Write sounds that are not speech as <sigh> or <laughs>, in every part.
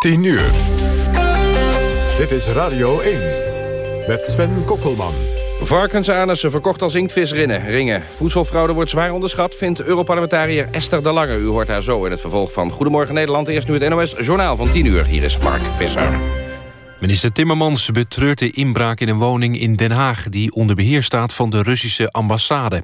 10 uur. Dit is Radio 1 met Sven Kokkelman. Varkensanissen verkocht als inktvisringen. Ringen. Voedselfraude wordt zwaar onderschat, vindt Europarlementariër Esther de Lange. U hoort haar zo in het vervolg van Goedemorgen Nederland. Eerst nu het NOS Journaal van 10 uur. Hier is Mark Visser. Minister Timmermans betreurt de inbraak in een woning in Den Haag... die onder beheer staat van de Russische ambassade.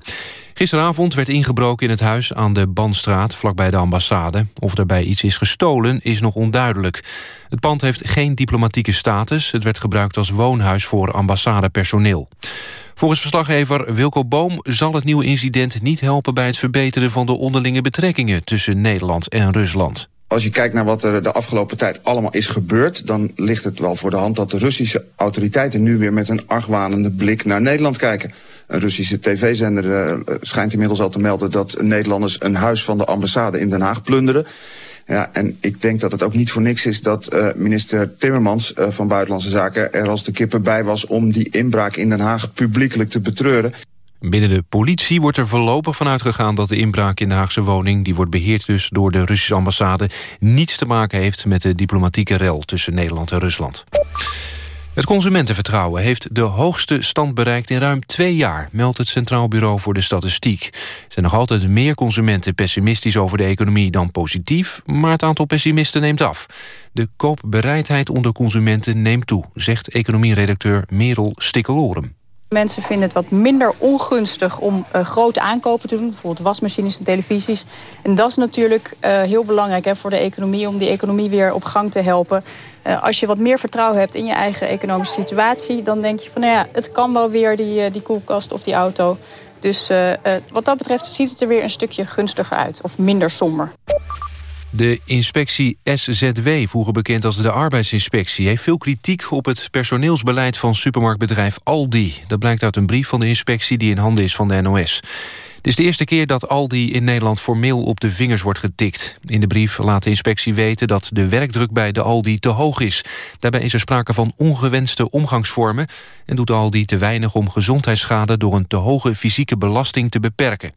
Gisteravond werd ingebroken in het huis aan de Bandstraat... vlakbij de ambassade. Of daarbij iets is gestolen, is nog onduidelijk. Het pand heeft geen diplomatieke status. Het werd gebruikt als woonhuis voor ambassadepersoneel. Volgens verslaggever Wilco Boom zal het nieuwe incident niet helpen... bij het verbeteren van de onderlinge betrekkingen tussen Nederland en Rusland. Als je kijkt naar wat er de afgelopen tijd allemaal is gebeurd... dan ligt het wel voor de hand dat de Russische autoriteiten... nu weer met een argwanende blik naar Nederland kijken. Een Russische tv-zender uh, schijnt inmiddels al te melden... dat Nederlanders een huis van de ambassade in Den Haag plunderen. Ja, en ik denk dat het ook niet voor niks is dat uh, minister Timmermans uh, van Buitenlandse Zaken... er als de kippen bij was om die inbraak in Den Haag publiekelijk te betreuren. Binnen de politie wordt er voorlopig van uitgegaan dat de inbraak in de Haagse woning... die wordt beheerd dus door de Russische ambassade... niets te maken heeft met de diplomatieke rel tussen Nederland en Rusland. Het consumentenvertrouwen heeft de hoogste stand bereikt in ruim twee jaar, meldt het Centraal Bureau voor de Statistiek. Er zijn nog altijd meer consumenten pessimistisch over de economie dan positief, maar het aantal pessimisten neemt af. De koopbereidheid onder consumenten neemt toe, zegt economieredacteur Merel Stikkelorum. Mensen vinden het wat minder ongunstig om uh, grote aankopen te doen. Bijvoorbeeld wasmachines en televisies. En dat is natuurlijk uh, heel belangrijk hè, voor de economie... om die economie weer op gang te helpen. Uh, als je wat meer vertrouwen hebt in je eigen economische situatie... dan denk je van, nou ja, het kan wel weer, die, die koelkast of die auto. Dus wat dat betreft ziet het er weer een stukje gunstiger uit. Of minder somber. De inspectie SZW, vroeger bekend als de arbeidsinspectie... heeft veel kritiek op het personeelsbeleid van supermarktbedrijf Aldi. Dat blijkt uit een brief van de inspectie die in handen is van de NOS. Het is de eerste keer dat Aldi in Nederland formeel op de vingers wordt getikt. In de brief laat de inspectie weten dat de werkdruk bij de Aldi te hoog is. Daarbij is er sprake van ongewenste omgangsvormen... en doet Aldi te weinig om gezondheidsschade... door een te hoge fysieke belasting te beperken.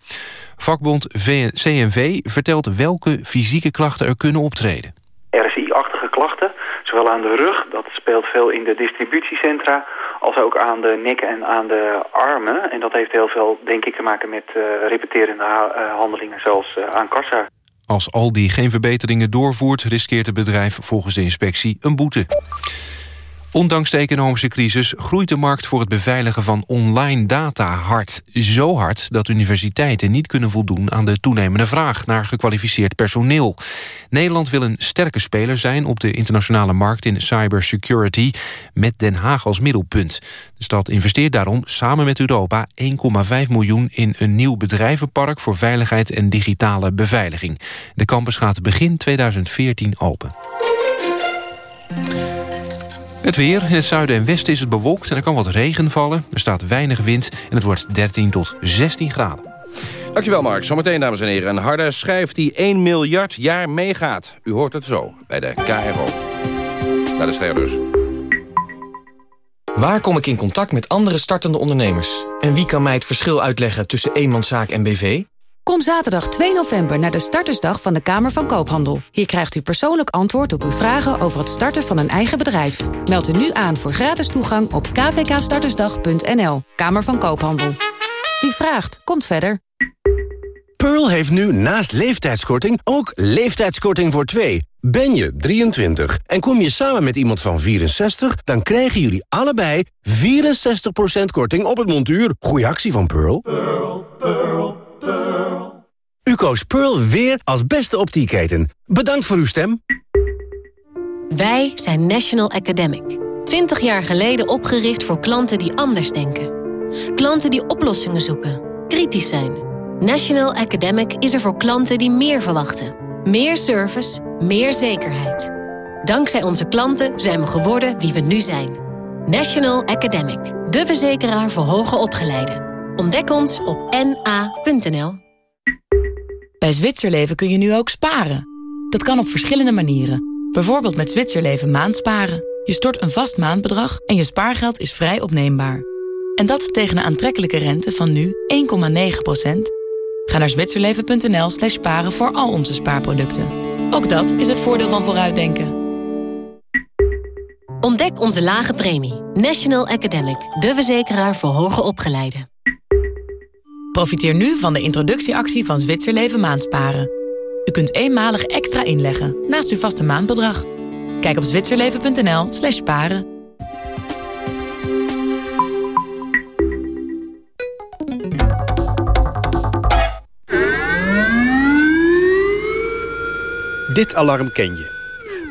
Vakbond CNV vertelt welke fysieke klachten er kunnen optreden. RSI-achtige klachten, zowel aan de rug, dat speelt veel in de distributiecentra als ook aan de nek en aan de armen. En dat heeft heel veel, denk ik, te maken met uh, repeterende uh, handelingen zoals uh, aan kassa. Als Aldi geen verbeteringen doorvoert, riskeert het bedrijf volgens de inspectie een boete. Ondanks de economische crisis groeit de markt voor het beveiligen van online data hard. Zo hard dat universiteiten niet kunnen voldoen aan de toenemende vraag naar gekwalificeerd personeel. Nederland wil een sterke speler zijn op de internationale markt in cybersecurity met Den Haag als middelpunt. De stad investeert daarom samen met Europa 1,5 miljoen in een nieuw bedrijvenpark voor veiligheid en digitale beveiliging. De campus gaat begin 2014 open. Het weer. In het zuiden en westen is het bewolkt en er kan wat regen vallen. Er staat weinig wind en het wordt 13 tot 16 graden. Dankjewel Mark. Zometeen dames en heren. Een harde schijf die 1 miljard jaar meegaat. U hoort het zo bij de KRO. Naar de ster dus. Waar kom ik in contact met andere startende ondernemers? En wie kan mij het verschil uitleggen tussen eenmanszaak en BV? Kom zaterdag 2 november naar de startersdag van de Kamer van Koophandel. Hier krijgt u persoonlijk antwoord op uw vragen over het starten van een eigen bedrijf. Meld u nu aan voor gratis toegang op kvkstartersdag.nl. Kamer van Koophandel. Wie vraagt, komt verder. Pearl heeft nu naast leeftijdskorting ook leeftijdskorting voor twee. Ben je 23 en kom je samen met iemand van 64... dan krijgen jullie allebei 64% korting op het montuur. Goeie actie van Pearl. Pearl, Pearl. U koos Pearl weer als beste optieketen. Bedankt voor uw stem. Wij zijn National Academic. 20 jaar geleden opgericht voor klanten die anders denken. Klanten die oplossingen zoeken, kritisch zijn. National Academic is er voor klanten die meer verwachten. Meer service, meer zekerheid. Dankzij onze klanten zijn we geworden wie we nu zijn. National Academic, de verzekeraar voor hoger opgeleiden. Ontdek ons op na.nl. Bij Zwitserleven kun je nu ook sparen. Dat kan op verschillende manieren. Bijvoorbeeld met Zwitserleven maandsparen. Je stort een vast maandbedrag en je spaargeld is vrij opneembaar. En dat tegen een aantrekkelijke rente van nu 1,9%. Ga naar zwitserleven.nl slash sparen voor al onze spaarproducten. Ook dat is het voordeel van vooruitdenken. Ontdek onze lage premie. National Academic, de verzekeraar voor hoger opgeleiden. Profiteer nu van de introductieactie van Zwitserleven Maandsparen. U kunt eenmalig extra inleggen naast uw vaste maandbedrag. Kijk op zwitserleven.nl slash paren. Dit alarm ken je.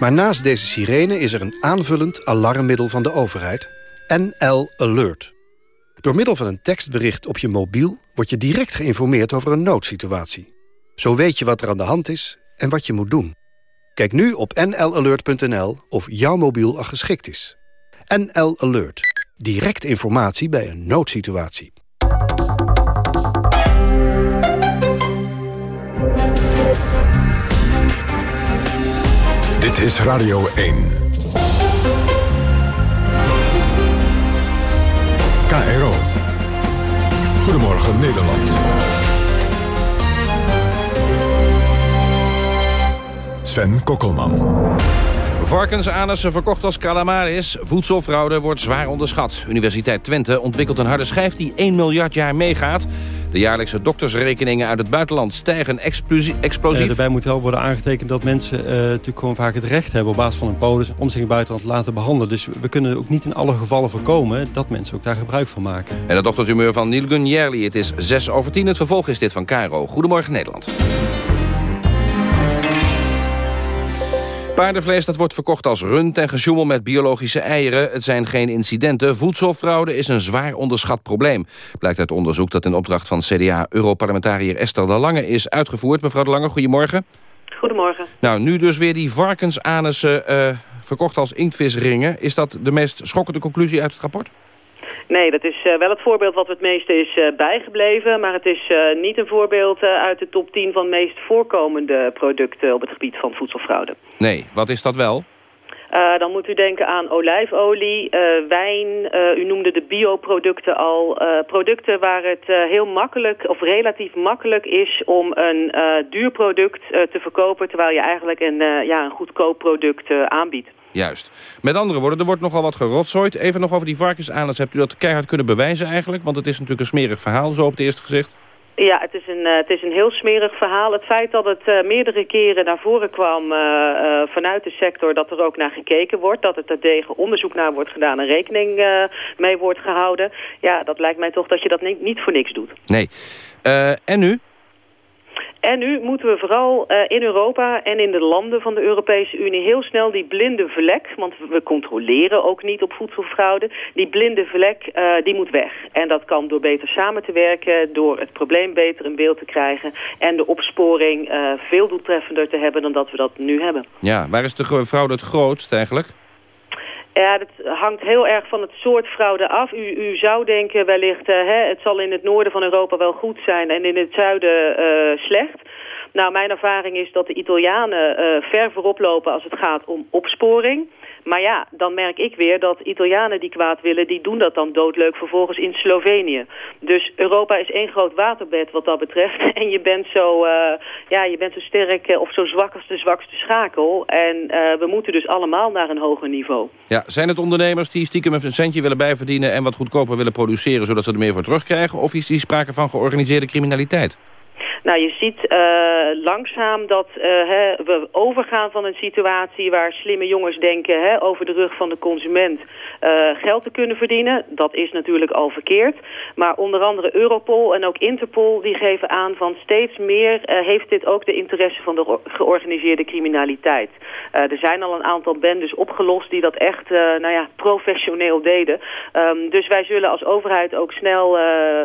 Maar naast deze sirene is er een aanvullend alarmmiddel van de overheid. NL Alert. Door middel van een tekstbericht op je mobiel... word je direct geïnformeerd over een noodsituatie. Zo weet je wat er aan de hand is en wat je moet doen. Kijk nu op nlalert.nl of jouw mobiel al geschikt is. NL Alert. Direct informatie bij een noodsituatie. Dit is Radio 1. KRO. Goedemorgen Nederland. Sven Kokkelman. Varkensanussen verkocht als calamaris. Voedselfraude wordt zwaar onderschat. Universiteit Twente ontwikkelt een harde schijf die 1 miljard jaar meegaat. De jaarlijkse doktersrekeningen uit het buitenland stijgen explosief. Uh, erbij moet wel worden aangetekend dat mensen uh, natuurlijk gewoon vaak het recht hebben... op basis van een polis om zich in het buitenland te laten behandelen. Dus we kunnen ook niet in alle gevallen voorkomen dat mensen ook daar gebruik van maken. En het ochtendhumeur van Neil Gunjerli. Het is 6 over 10. Het vervolg is dit van Caro. Goedemorgen Nederland. Paardenvlees dat wordt verkocht als rund en gesjoemel met biologische eieren. Het zijn geen incidenten. Voedselfraude is een zwaar onderschat probleem. Blijkt uit onderzoek dat in opdracht van CDA-europarlementariër Esther de Lange is uitgevoerd. Mevrouw de Lange, goedemorgen. Goedemorgen. Nou, nu dus weer die varkensanussen uh, verkocht als inktvisringen. Is dat de meest schokkende conclusie uit het rapport? Nee, dat is uh, wel het voorbeeld wat het meeste is uh, bijgebleven. Maar het is uh, niet een voorbeeld uit de top 10 van meest voorkomende producten op het gebied van voedselfraude. Nee, wat is dat wel? Uh, dan moet u denken aan olijfolie, uh, wijn, uh, u noemde de bioproducten al. producten waar het heel makkelijk of relatief makkelijk is om een duur product te verkopen... terwijl je eigenlijk een, ja, een goedkoop product aanbiedt. Juist. Met andere woorden, er wordt nogal wat gerotzooid. Even nog over die varkensanus. Hebt u dat keihard kunnen bewijzen eigenlijk? Want het is natuurlijk een smerig verhaal, zo op het eerste gezicht. Ja, het is, een, uh, het is een heel smerig verhaal. Het feit dat het uh, meerdere keren naar voren kwam uh, vanuit de sector... dat er ook naar gekeken wordt, dat er tegen onderzoek naar wordt gedaan... en rekening mee wordt gehouden. Ja, dat lijkt mij toch dat je dat niet, niet voor niks doet. Nee. en nu? En nu moeten we vooral uh, in Europa en in de landen van de Europese Unie heel snel die blinde vlek, want we controleren ook niet op voedselfraude, die blinde vlek uh, die moet weg. En dat kan door beter samen te werken, door het probleem beter in beeld te krijgen en de opsporing uh, veel doeltreffender te hebben dan dat we dat nu hebben. Ja, waar is de fraude het grootst eigenlijk? Ja, dat hangt heel erg van het soort fraude af. U, u zou denken wellicht, uh, hè, het zal in het noorden van Europa wel goed zijn en in het zuiden uh, slecht. Nou, mijn ervaring is dat de Italianen uh, ver voorop lopen als het gaat om opsporing. Maar ja, dan merk ik weer dat Italianen die kwaad willen... die doen dat dan doodleuk vervolgens in Slovenië. Dus Europa is één groot waterbed wat dat betreft. <laughs> En je bent zo, uh, ja, je bent zo sterk uh, of zo zwak als de zwakste schakel. En uh, we moeten dus allemaal naar een hoger niveau. Ja, zijn het ondernemers die stiekem een centje willen bijverdienen... en wat goedkoper willen produceren zodat ze er meer voor terugkrijgen? Of is die sprake van georganiseerde criminaliteit? Nou, je ziet uh, langzaam dat uh, hè, we overgaan van een situatie waar slimme jongens denken hè, over de rug van de consument uh, geld te kunnen verdienen. Dat is natuurlijk al verkeerd. Maar onder andere Europol en ook Interpol die geven aan van steeds meer heeft dit ook de interesse van de georganiseerde criminaliteit. er zijn al een aantal bendes opgelost die dat echt nou ja, professioneel deden. Um, dus wij zullen als overheid ook snel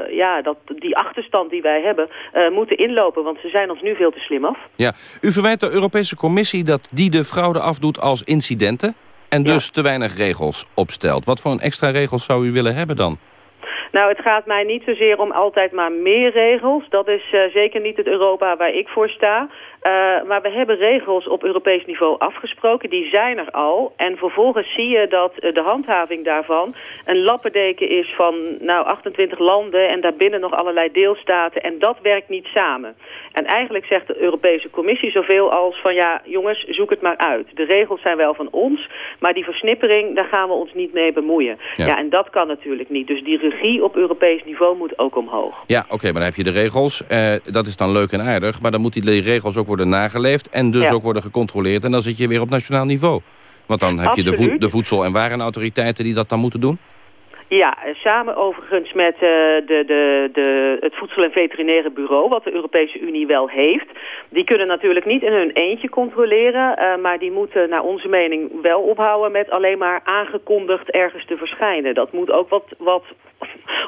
ja, dat, die achterstand die wij hebben moeten inlopen, want ze zijn ons nu veel te slim af. Ja, u verwijt de Europese Commissie dat die de fraude afdoet als incidenten... en dus te weinig regels opstelt. Wat voor een extra regels zou u willen hebben dan? Nou, het gaat mij niet zozeer om altijd maar meer regels. Dat is uh, zeker niet het Europa waar ik voor sta. Maar we hebben regels op Europees niveau afgesproken. Die zijn er al. En vervolgens zie je dat de handhaving daarvan een lappendeken is van nou, 28 landen... en daarbinnen nog allerlei deelstaten. En dat werkt niet samen. En eigenlijk zegt de Europese Commissie zoveel als van... ja, jongens, zoek het maar uit. De regels zijn wel van ons, maar die versnippering... daar gaan we ons niet mee bemoeien. Ja, en dat kan natuurlijk niet. Dus die regie op Europees niveau moet ook omhoog. Ja, oké, maar dan heb je de regels. Eh, dat is dan leuk en aardig. Maar dan moeten die regels ook worden nageleefd... en dus ook worden gecontroleerd. En dan zit je weer op nationaal niveau. Want dan heb je de, de voedsel- en warenautoriteiten die dat dan moeten doen? Ja, samen overigens met uh, de, de, de, het Voedsel- en Veterinaire Bureau, wat de Europese Unie wel heeft. Die kunnen natuurlijk niet in hun eentje controleren, uh, maar die moeten naar onze mening wel ophouden met alleen maar aangekondigd ergens te verschijnen. Dat moet ook wat, wat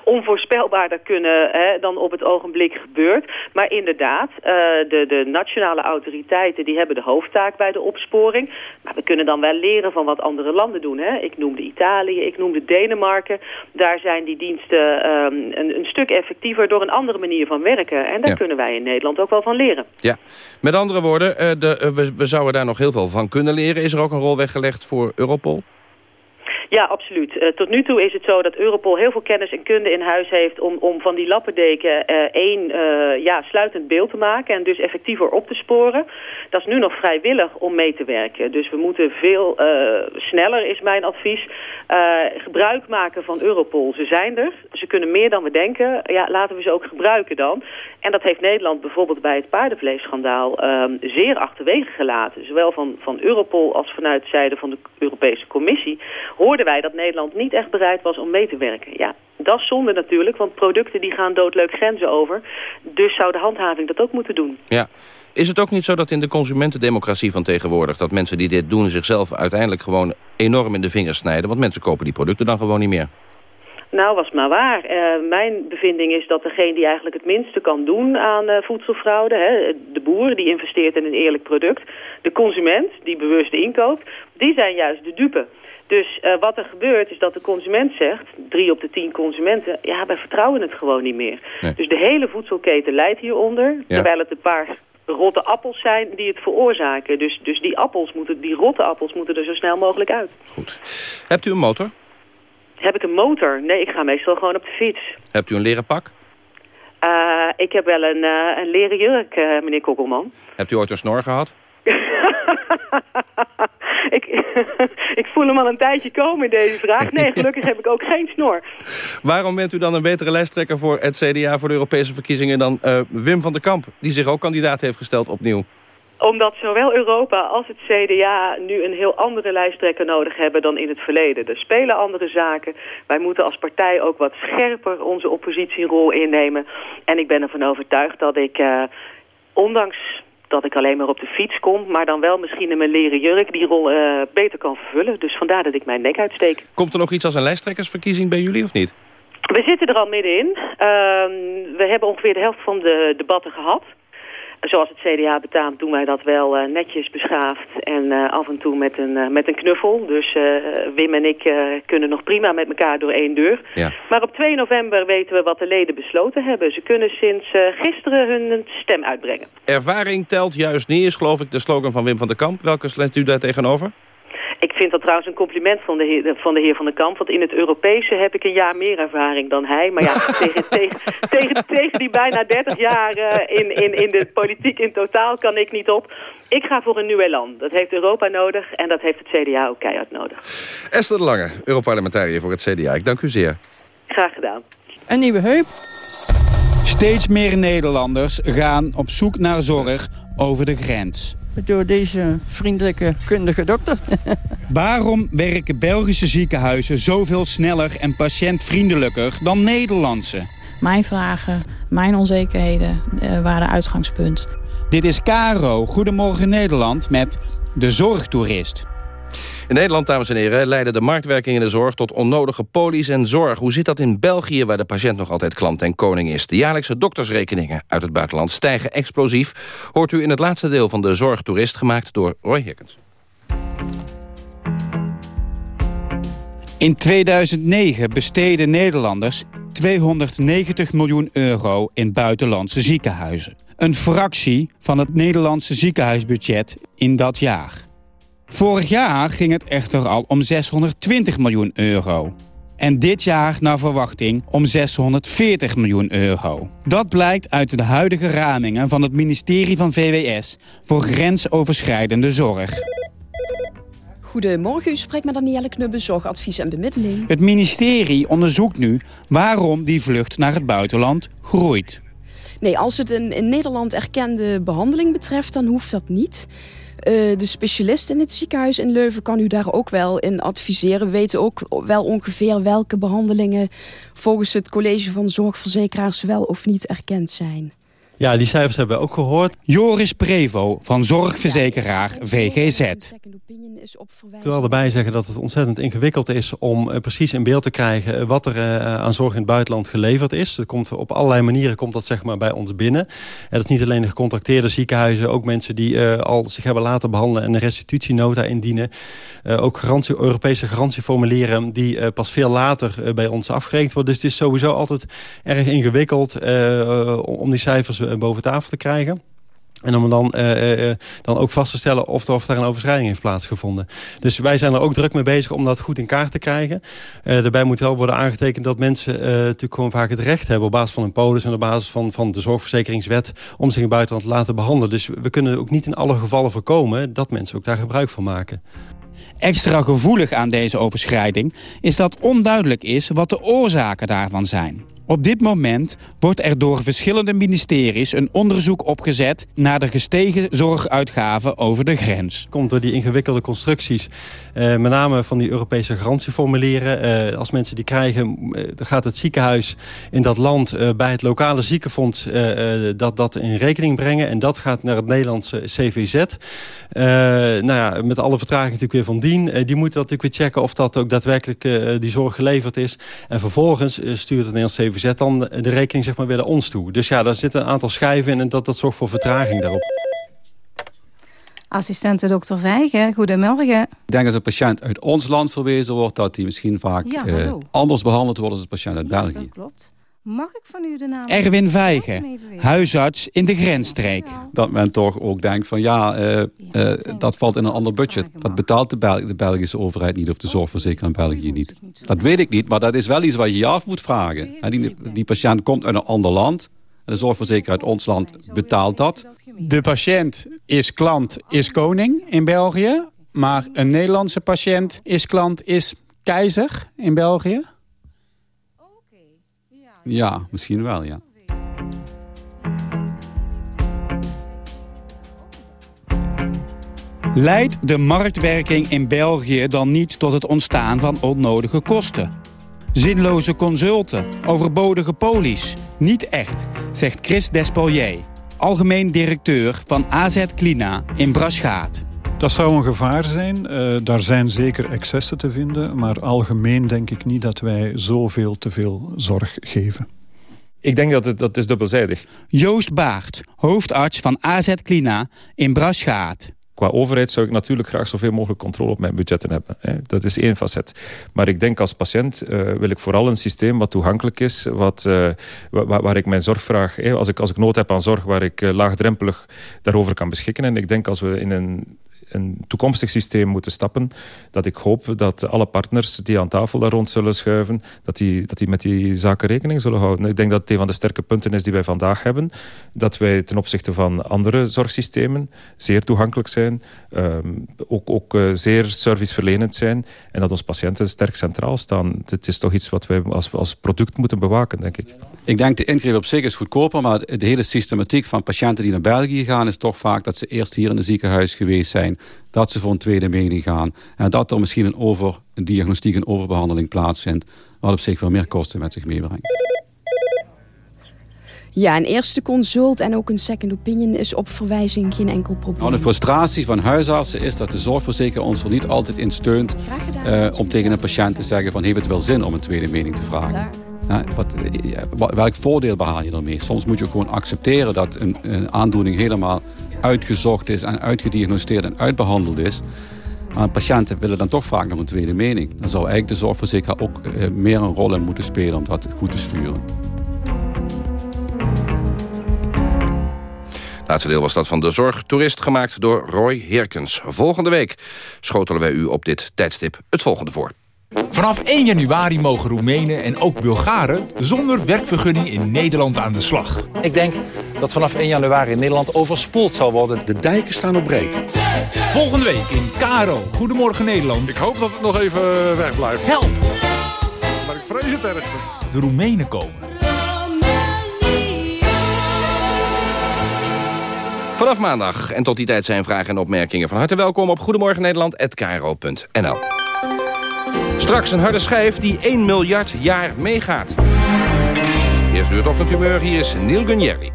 onvoorspelbaarder kunnen hè, dan op het ogenblik gebeurt. Maar inderdaad, uh, de, de nationale autoriteiten die hebben de hoofdtaak bij de opsporing. Maar we kunnen dan wel leren van wat andere landen doen. Hè. Ik noemde Italië, ik noemde Denemarken. Daar zijn die diensten um, een, een, stuk effectiever door een andere manier van werken. En daar kunnen wij in Nederland ook wel van leren. Ja, met andere woorden, uh, de, uh, we, we zouden daar nog heel veel van kunnen leren. Is er ook een rol weggelegd voor Europol? Ja, absoluut. Uh, tot nu toe is het zo dat Europol heel veel kennis en kunde in huis heeft... om, om van die lappendeken uh, één uh, ja, sluitend beeld te maken... en dus effectiever op te sporen. Dat is nu nog vrijwillig om mee te werken. Dus we moeten veel sneller, is mijn advies, gebruik maken van Europol. Ze zijn er, ze kunnen meer dan we denken. Ja, laten we ze ook gebruiken dan. En dat heeft Nederland bijvoorbeeld bij het paardenvleesschandaal... zeer achterwege gelaten. Zowel van, van Europol als vanuit de zijde van de Europese Commissie... hoorden wij dat Nederland niet echt bereid was om mee te werken. Ja, dat is zonde natuurlijk, want producten die gaan doodleuk grenzen over. Dus zou de handhaving dat ook moeten doen. Ja. Is het ook niet zo dat in de consumentendemocratie van tegenwoordig... dat mensen die dit doen zichzelf uiteindelijk gewoon enorm in de vingers snijden? Want mensen kopen die producten dan gewoon niet meer. Nou, was maar waar. Uh, mijn bevinding is dat degene die eigenlijk het minste kan doen aan uh, voedselfraude... Hè, de boer die investeert in een eerlijk product... de consument die bewust inkoopt, die zijn juist de dupe. Dus uh, wat er gebeurt is dat de consument zegt, drie op de tien consumenten, ja, wij vertrouwen het gewoon niet meer. Nee. Dus de hele voedselketen leidt hieronder, ja. terwijl het een paar rotte appels zijn die het veroorzaken. Dus, dus die appels moeten, die rotte appels moeten er zo snel mogelijk uit. Goed. Hebt u een motor? Heb ik een motor? Nee, ik ga meestal gewoon op de fiets. Hebt u een leren pak? Uh, ik heb wel een, uh, een leren jurk, meneer Kokkelman. Hebt u ooit een snor gehad? <laughs> ik, <laughs> ik voel hem al een tijdje komen in deze vraag. Nee, <laughs> gelukkig heb ik ook geen snor. Waarom bent u dan een betere lijsttrekker voor het CDA voor de Europese verkiezingen dan uh, Wim van der Kamp, die zich ook kandidaat heeft gesteld opnieuw? Omdat zowel Europa als het CDA nu een heel andere lijsttrekker nodig hebben dan in het verleden. Er spelen andere zaken. Wij moeten als partij ook wat scherper onze oppositierol innemen. En ik ben ervan overtuigd dat ik, uh, ondanks dat ik alleen maar op de fiets kom... maar dan wel misschien in mijn leren jurk die rol uh, beter kan vervullen. Dus vandaar dat ik mijn nek uitsteek. Komt er nog iets als een lijsttrekkersverkiezing bij jullie of niet? We zitten er al middenin. Uh, we hebben ongeveer de helft van de debatten gehad zoals het CDA betaamt doen wij dat wel uh, netjes beschaafd en uh, af en toe met een, uh, met een knuffel. Dus Wim en ik kunnen nog prima met elkaar door één deur. Ja. Maar op 2 november weten we wat de leden besloten hebben. Ze kunnen sinds gisteren hun stem uitbrengen. Ervaring telt juist niet, is geloof ik de slogan van Wim van der Kamp. Welke slecht u daar tegenover? Ik vind dat trouwens een compliment van de, heer, van de heer Van der Kamp. Want in het Europese heb ik een jaar meer ervaring dan hij. Maar ja, <laughs> tegen, tegen, tegen, tegen die bijna 30 jaar uh, in, in, in de politiek in totaal kan ik niet op. Ik ga voor een nieuw elan. Dat heeft Europa nodig en dat heeft het CDA ook keihard nodig. Esther de Lange, Europarlementariër voor het CDA. Ik dank u zeer. Graag gedaan. Een nieuwe heup. Steeds meer Nederlanders gaan op zoek naar zorg over de grens door deze vriendelijke, kundige dokter. <laughs> Waarom werken Belgische ziekenhuizen zoveel sneller en patiëntvriendelijker dan Nederlandse? Mijn vragen, mijn onzekerheden uh, waren uitgangspunt. Dit is Caro, Goedemorgen Nederland, met De Zorgtoerist. In Nederland, dames en heren, leiden de marktwerking in de zorg... tot onnodige polies en zorg. Hoe zit dat in België, waar de patiënt nog altijd klant en koning is? De jaarlijkse doktersrekeningen uit het buitenland stijgen explosief. Hoort u in het laatste deel van de Zorgtoerist, gemaakt door Roy Hickens. In 2009 besteden Nederlanders 290 miljoen euro in buitenlandse ziekenhuizen. Een fractie van het Nederlandse ziekenhuisbudget in dat jaar. Vorig jaar ging het echter al om 620 miljoen euro. En dit jaar naar verwachting om 640 miljoen euro. Dat blijkt uit de huidige ramingen van het ministerie van VWS voor grensoverschrijdende zorg. Goedemorgen, u spreekt met Danielle Knubbe, zorgadvies en bemiddeling. Het ministerie onderzoekt nu waarom die vlucht naar het buitenland groeit. Nee, als het een in Nederland erkende behandeling betreft, dan hoeft dat niet. Uh, de specialist in het ziekenhuis in Leuven kan u daar ook wel in adviseren. We weten ook wel ongeveer welke behandelingen volgens het college van zorgverzekeraars wel of niet erkend zijn. Ja, die cijfers hebben we ook gehoord. Joris Prevo van zorgverzekeraar VGZ. Ik wil erbij zeggen dat het ontzettend ingewikkeld is om uh, precies in beeld te krijgen uh, wat er uh, aan zorg in het buitenland geleverd is. Dat komt, op allerlei manieren komt dat zeg maar bij ons binnen. En dat is niet alleen de gecontracteerde ziekenhuizen, ook mensen die al zich hebben laten behandelen en een restitutienota indienen. ook garantie, Europese garantieformulieren die pas veel later bij ons afgerekend worden. Dus het is sowieso altijd erg ingewikkeld om die cijfers boven tafel te krijgen. En om dan, uh, uh, dan ook vast te stellen of er, of een overschrijding heeft plaatsgevonden. Dus wij zijn er ook druk mee bezig om dat goed in kaart te krijgen. Daarbij moet wel worden aangetekend dat mensen natuurlijk gewoon vaak het recht hebben... op basis van hun polis en op basis van, van de zorgverzekeringswet... om zich in buitenland te laten behandelen. Dus we kunnen ook niet in alle gevallen voorkomen dat mensen ook daar gebruik van maken. Extra gevoelig aan deze overschrijding is dat onduidelijk is wat de oorzaken daarvan zijn. Op dit moment wordt er door verschillende ministeries een onderzoek opgezet naar de gestegen zorguitgaven over de grens. Komt door die ingewikkelde constructies, eh, met name van die Europese garantieformulieren. Eh, als mensen die krijgen, eh, dan gaat het ziekenhuis in dat land eh, bij het lokale ziekenfonds eh, eh, dat, dat in rekening brengen. En dat gaat naar het Nederlandse CVZ. nou ja, met alle vertraging natuurlijk weer van dien. die moeten dat natuurlijk weer checken of dat ook daadwerkelijk die zorg geleverd is. En vervolgens stuurt het Nederlands CVZ zet dan de rekening zeg maar weer naar ons toe. Dus ja, daar zitten een aantal schijven in en dat, dat zorgt voor vertraging daarop. Assistente dokter Vijgen, goedemorgen. Ik denk als een patiënt uit ons land verwezen wordt... dat die misschien vaak eh, anders behandeld wordt als een patiënt uit België. Dat klopt. Mag ik van u de naam... Erwin Vijgen, huisarts in de grensstreek. Dat men toch ook denkt van ja, uh, uh, dat valt in een ander budget. Dat betaalt de, Bel de Belgische overheid niet of de zorgverzekeraar in België niet. Dat weet ik niet, maar dat is wel iets wat je je af moet vragen. Die, die patiënt komt uit een ander land. De zorgverzekeraar uit ons land betaalt dat. De patiënt is klant, is koning in België. Maar een Nederlandse patiënt is klant, is keizer in België. Ja, misschien wel, ja. Leidt de marktwerking in België dan niet tot het ontstaan van onnodige kosten? Zinloze consulten, overbodige polies? Niet echt, zegt Chris Despalier, algemeen directeur van AZ Clina in Braschaat. Dat zou een gevaar zijn. Uh, daar zijn zeker excessen te vinden. Maar algemeen denk ik niet dat wij zoveel te veel zorg geven. Ik denk dat het, dat is dubbelzijdig. Joost Baart, hoofdarts van AZ Clina in Braschaat. Qua overheid zou ik natuurlijk graag zoveel mogelijk controle op mijn budgetten hebben. Dat is één facet. Maar ik denk als patiënt uh, wil ik vooral een systeem wat toegankelijk is, wat, uh, waar, waar, ik mijn zorg vraag. Als ik, als ik nood heb aan zorg, waar ik uh, laagdrempelig daarover kan beschikken. En ik denk als we in een een toekomstig systeem moeten stappen, dat ik hoop dat alle partners die aan tafel daar rond zullen schuiven, dat die, dat die met die zaken rekening zullen houden. Ik denk dat het een van de sterke punten is die wij vandaag hebben, dat wij ten opzichte van andere zorgsystemen zeer toegankelijk zijn, um, ook, ook uh, zeer serviceverlenend zijn en dat onze patiënten sterk centraal staan. Het is toch iets wat wij als, als product moeten bewaken, denk ik. Ik denk de ingreep op zich is goedkoper, maar de hele systematiek van patiënten die naar België gaan is toch vaak dat ze eerst hier in het ziekenhuis geweest zijn, dat ze voor een tweede mening gaan en dat er misschien een, over, een diagnostiek en overbehandeling plaatsvindt, wat op zich wel meer kosten met zich meebrengt. Ja, een eerste consult en ook een second opinion is op verwijzing geen enkel probleem. Nou, de frustratie van huisartsen is dat de zorgverzekeraar ons er niet altijd in steunt... Uh, om tegen een patiënt te zeggen van heeft het wel zin om een tweede mening te vragen. Ja, wat, welk voordeel behaal je ermee? Soms moet je gewoon accepteren dat een, een aandoening helemaal uitgezocht is en uitgediagnosticeerd en uitbehandeld is. Maar patiënten willen dan toch vaak nog een tweede mening. Dan zou eigenlijk de zorgverzekeraar ook eh, meer een rol in moeten spelen om dat goed te sturen. Laatste deel was dat van de Zorgtoerist, gemaakt door Roy Herkens. Volgende week schotelen wij u op dit tijdstip het volgende voor. Vanaf 1 januari mogen Roemenen en ook Bulgaren zonder werkvergunning in Nederland aan de slag. Ik denk dat vanaf 1 januari in Nederland overspoeld zal worden. De dijken staan op breken. Volgende week in Karo. Goedemorgen Nederland. Ik hoop dat het nog even weg blijft. Help! Maar ik vrees het ergste. De Roemenen komen. Vanaf maandag en tot die tijd zijn vragen en opmerkingen van harte welkom op Goedemorgen Nederland@kro.nl. Straks een harde schijf die 1 miljard jaar meegaat. Eerst nu het ochtendhumeur, hier is Neil Gunjeri.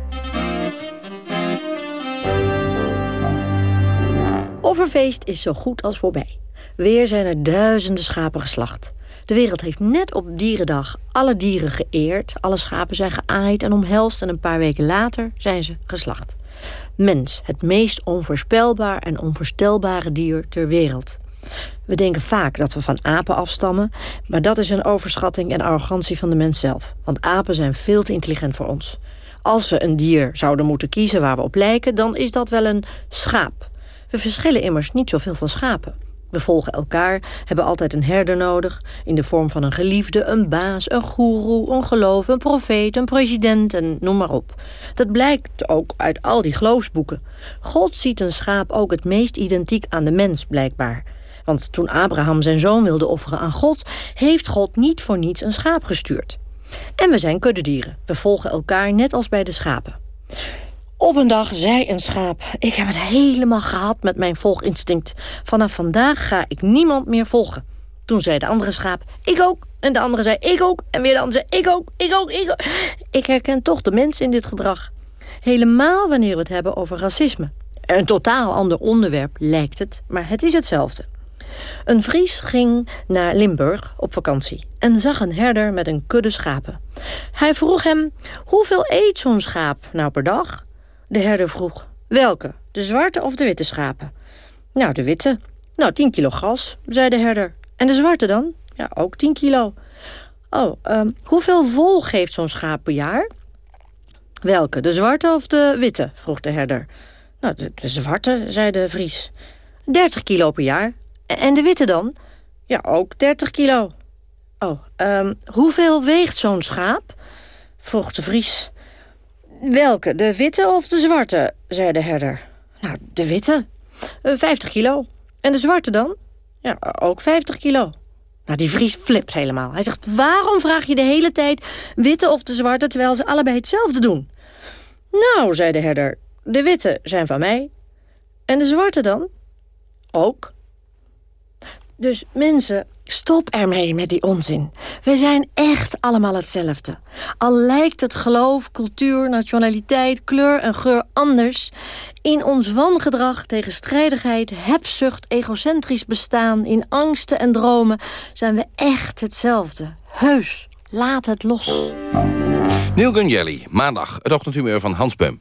Offerfeest is zo goed als voorbij. Weer zijn er duizenden schapen geslacht. De wereld heeft net op Dierendag alle dieren geëerd. Alle schapen zijn geaaid en omhelst en een paar weken later zijn ze geslacht. Mens, het meest onvoorspelbaar en onvoorstelbare dier ter wereld. We denken vaak dat we van apen afstammen... maar dat is een overschatting en arrogantie van de mens zelf. Want apen zijn veel te intelligent voor ons. Als we een dier zouden moeten kiezen waar we op lijken... dan is dat wel een schaap. We verschillen immers niet zoveel van schapen. We volgen elkaar, hebben altijd een herder nodig... in de vorm van een geliefde, een baas, een goeroe, een geloof... een profeet, een president en noem maar op. Dat blijkt ook uit al die geloofsboeken. God ziet een schaap ook het meest identiek aan de mens, blijkbaar... Want toen Abraham zijn zoon wilde offeren aan God... heeft God niet voor niets een schaap gestuurd. En we zijn kuddedieren. We volgen elkaar net als bij de schapen. Op een dag zei een schaap... ik heb het helemaal gehad met mijn volginstinct. Vanaf vandaag ga ik niemand meer volgen. Toen zei de andere schaap, ik ook. En de andere zei, ik ook. En weer de andere zei, ik ook, ik ook, ik ook. Ik herken toch de mens in dit gedrag. Helemaal wanneer we het hebben over racisme. Een totaal ander onderwerp lijkt het, maar het is hetzelfde. Een Fries ging naar Limburg op vakantie en zag een herder met een kudde schapen. Hij vroeg hem, hoeveel eet zo'n schaap nou per dag? De herder vroeg, welke, de zwarte of de witte schapen? Nou, de witte. Nou, 10 kilo gras, zei de herder. En de zwarte dan? Ja, ook 10 kilo. Oh, um, hoeveel vol geeft zo'n schaap per jaar? Welke, de zwarte of de witte? vroeg de herder. Nou, de, de zwarte, zei de Fries. 30 kilo per jaar. En de witte dan? Ja, ook 30 kilo. Oh, um, hoeveel weegt zo'n schaap? vroeg de Vries. Welke, de witte of de zwarte? zei de herder. Nou, de witte. Uh, 50 kilo. En de zwarte dan? Ja, ook 50 kilo. Nou, die Vries flipt helemaal. Hij zegt, waarom vraag je de hele tijd witte of de zwarte... terwijl ze allebei hetzelfde doen? Nou, zei de herder, de witte zijn van mij. En de zwarte dan? Ook. Dus mensen, stop ermee met die onzin. We zijn echt allemaal hetzelfde. Al lijkt het geloof, cultuur, nationaliteit, kleur en geur anders... in ons wangedrag, tegenstrijdigheid, hebzucht, egocentrisch bestaan... in angsten en dromen zijn we echt hetzelfde. Heus, laat het los. Neil Gunjelly, maandag, het ochtendhumeur van Hans Beum.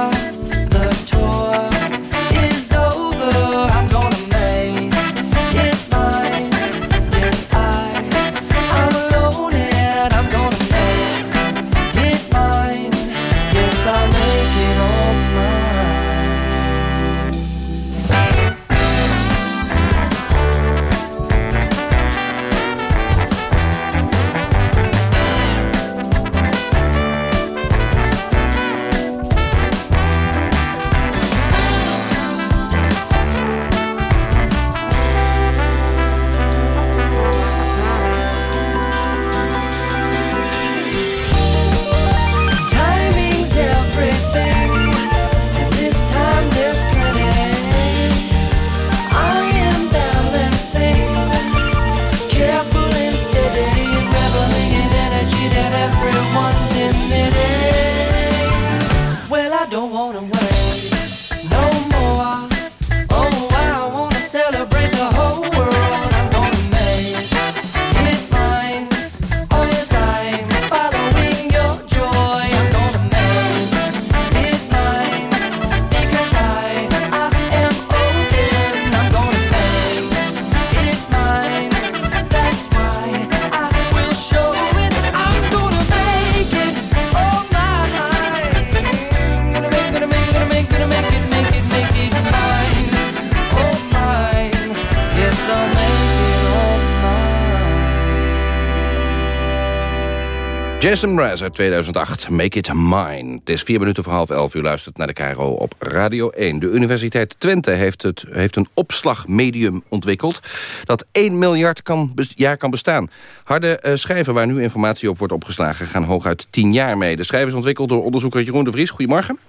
Jason Mraz uit 2008, Make It Mine. Het is vier minuten voor half elf. U luistert naar de KRO op Radio 1. De Universiteit Twente heeft, het, heeft een opslagmedium ontwikkeld... dat 1 miljard kan, jaar kan bestaan. Harde uh, schijven waar nu informatie op wordt opgeslagen... gaan hooguit 10 jaar mee. De schijf is ontwikkeld door onderzoeker Jeroen de Vries. Goedemorgen.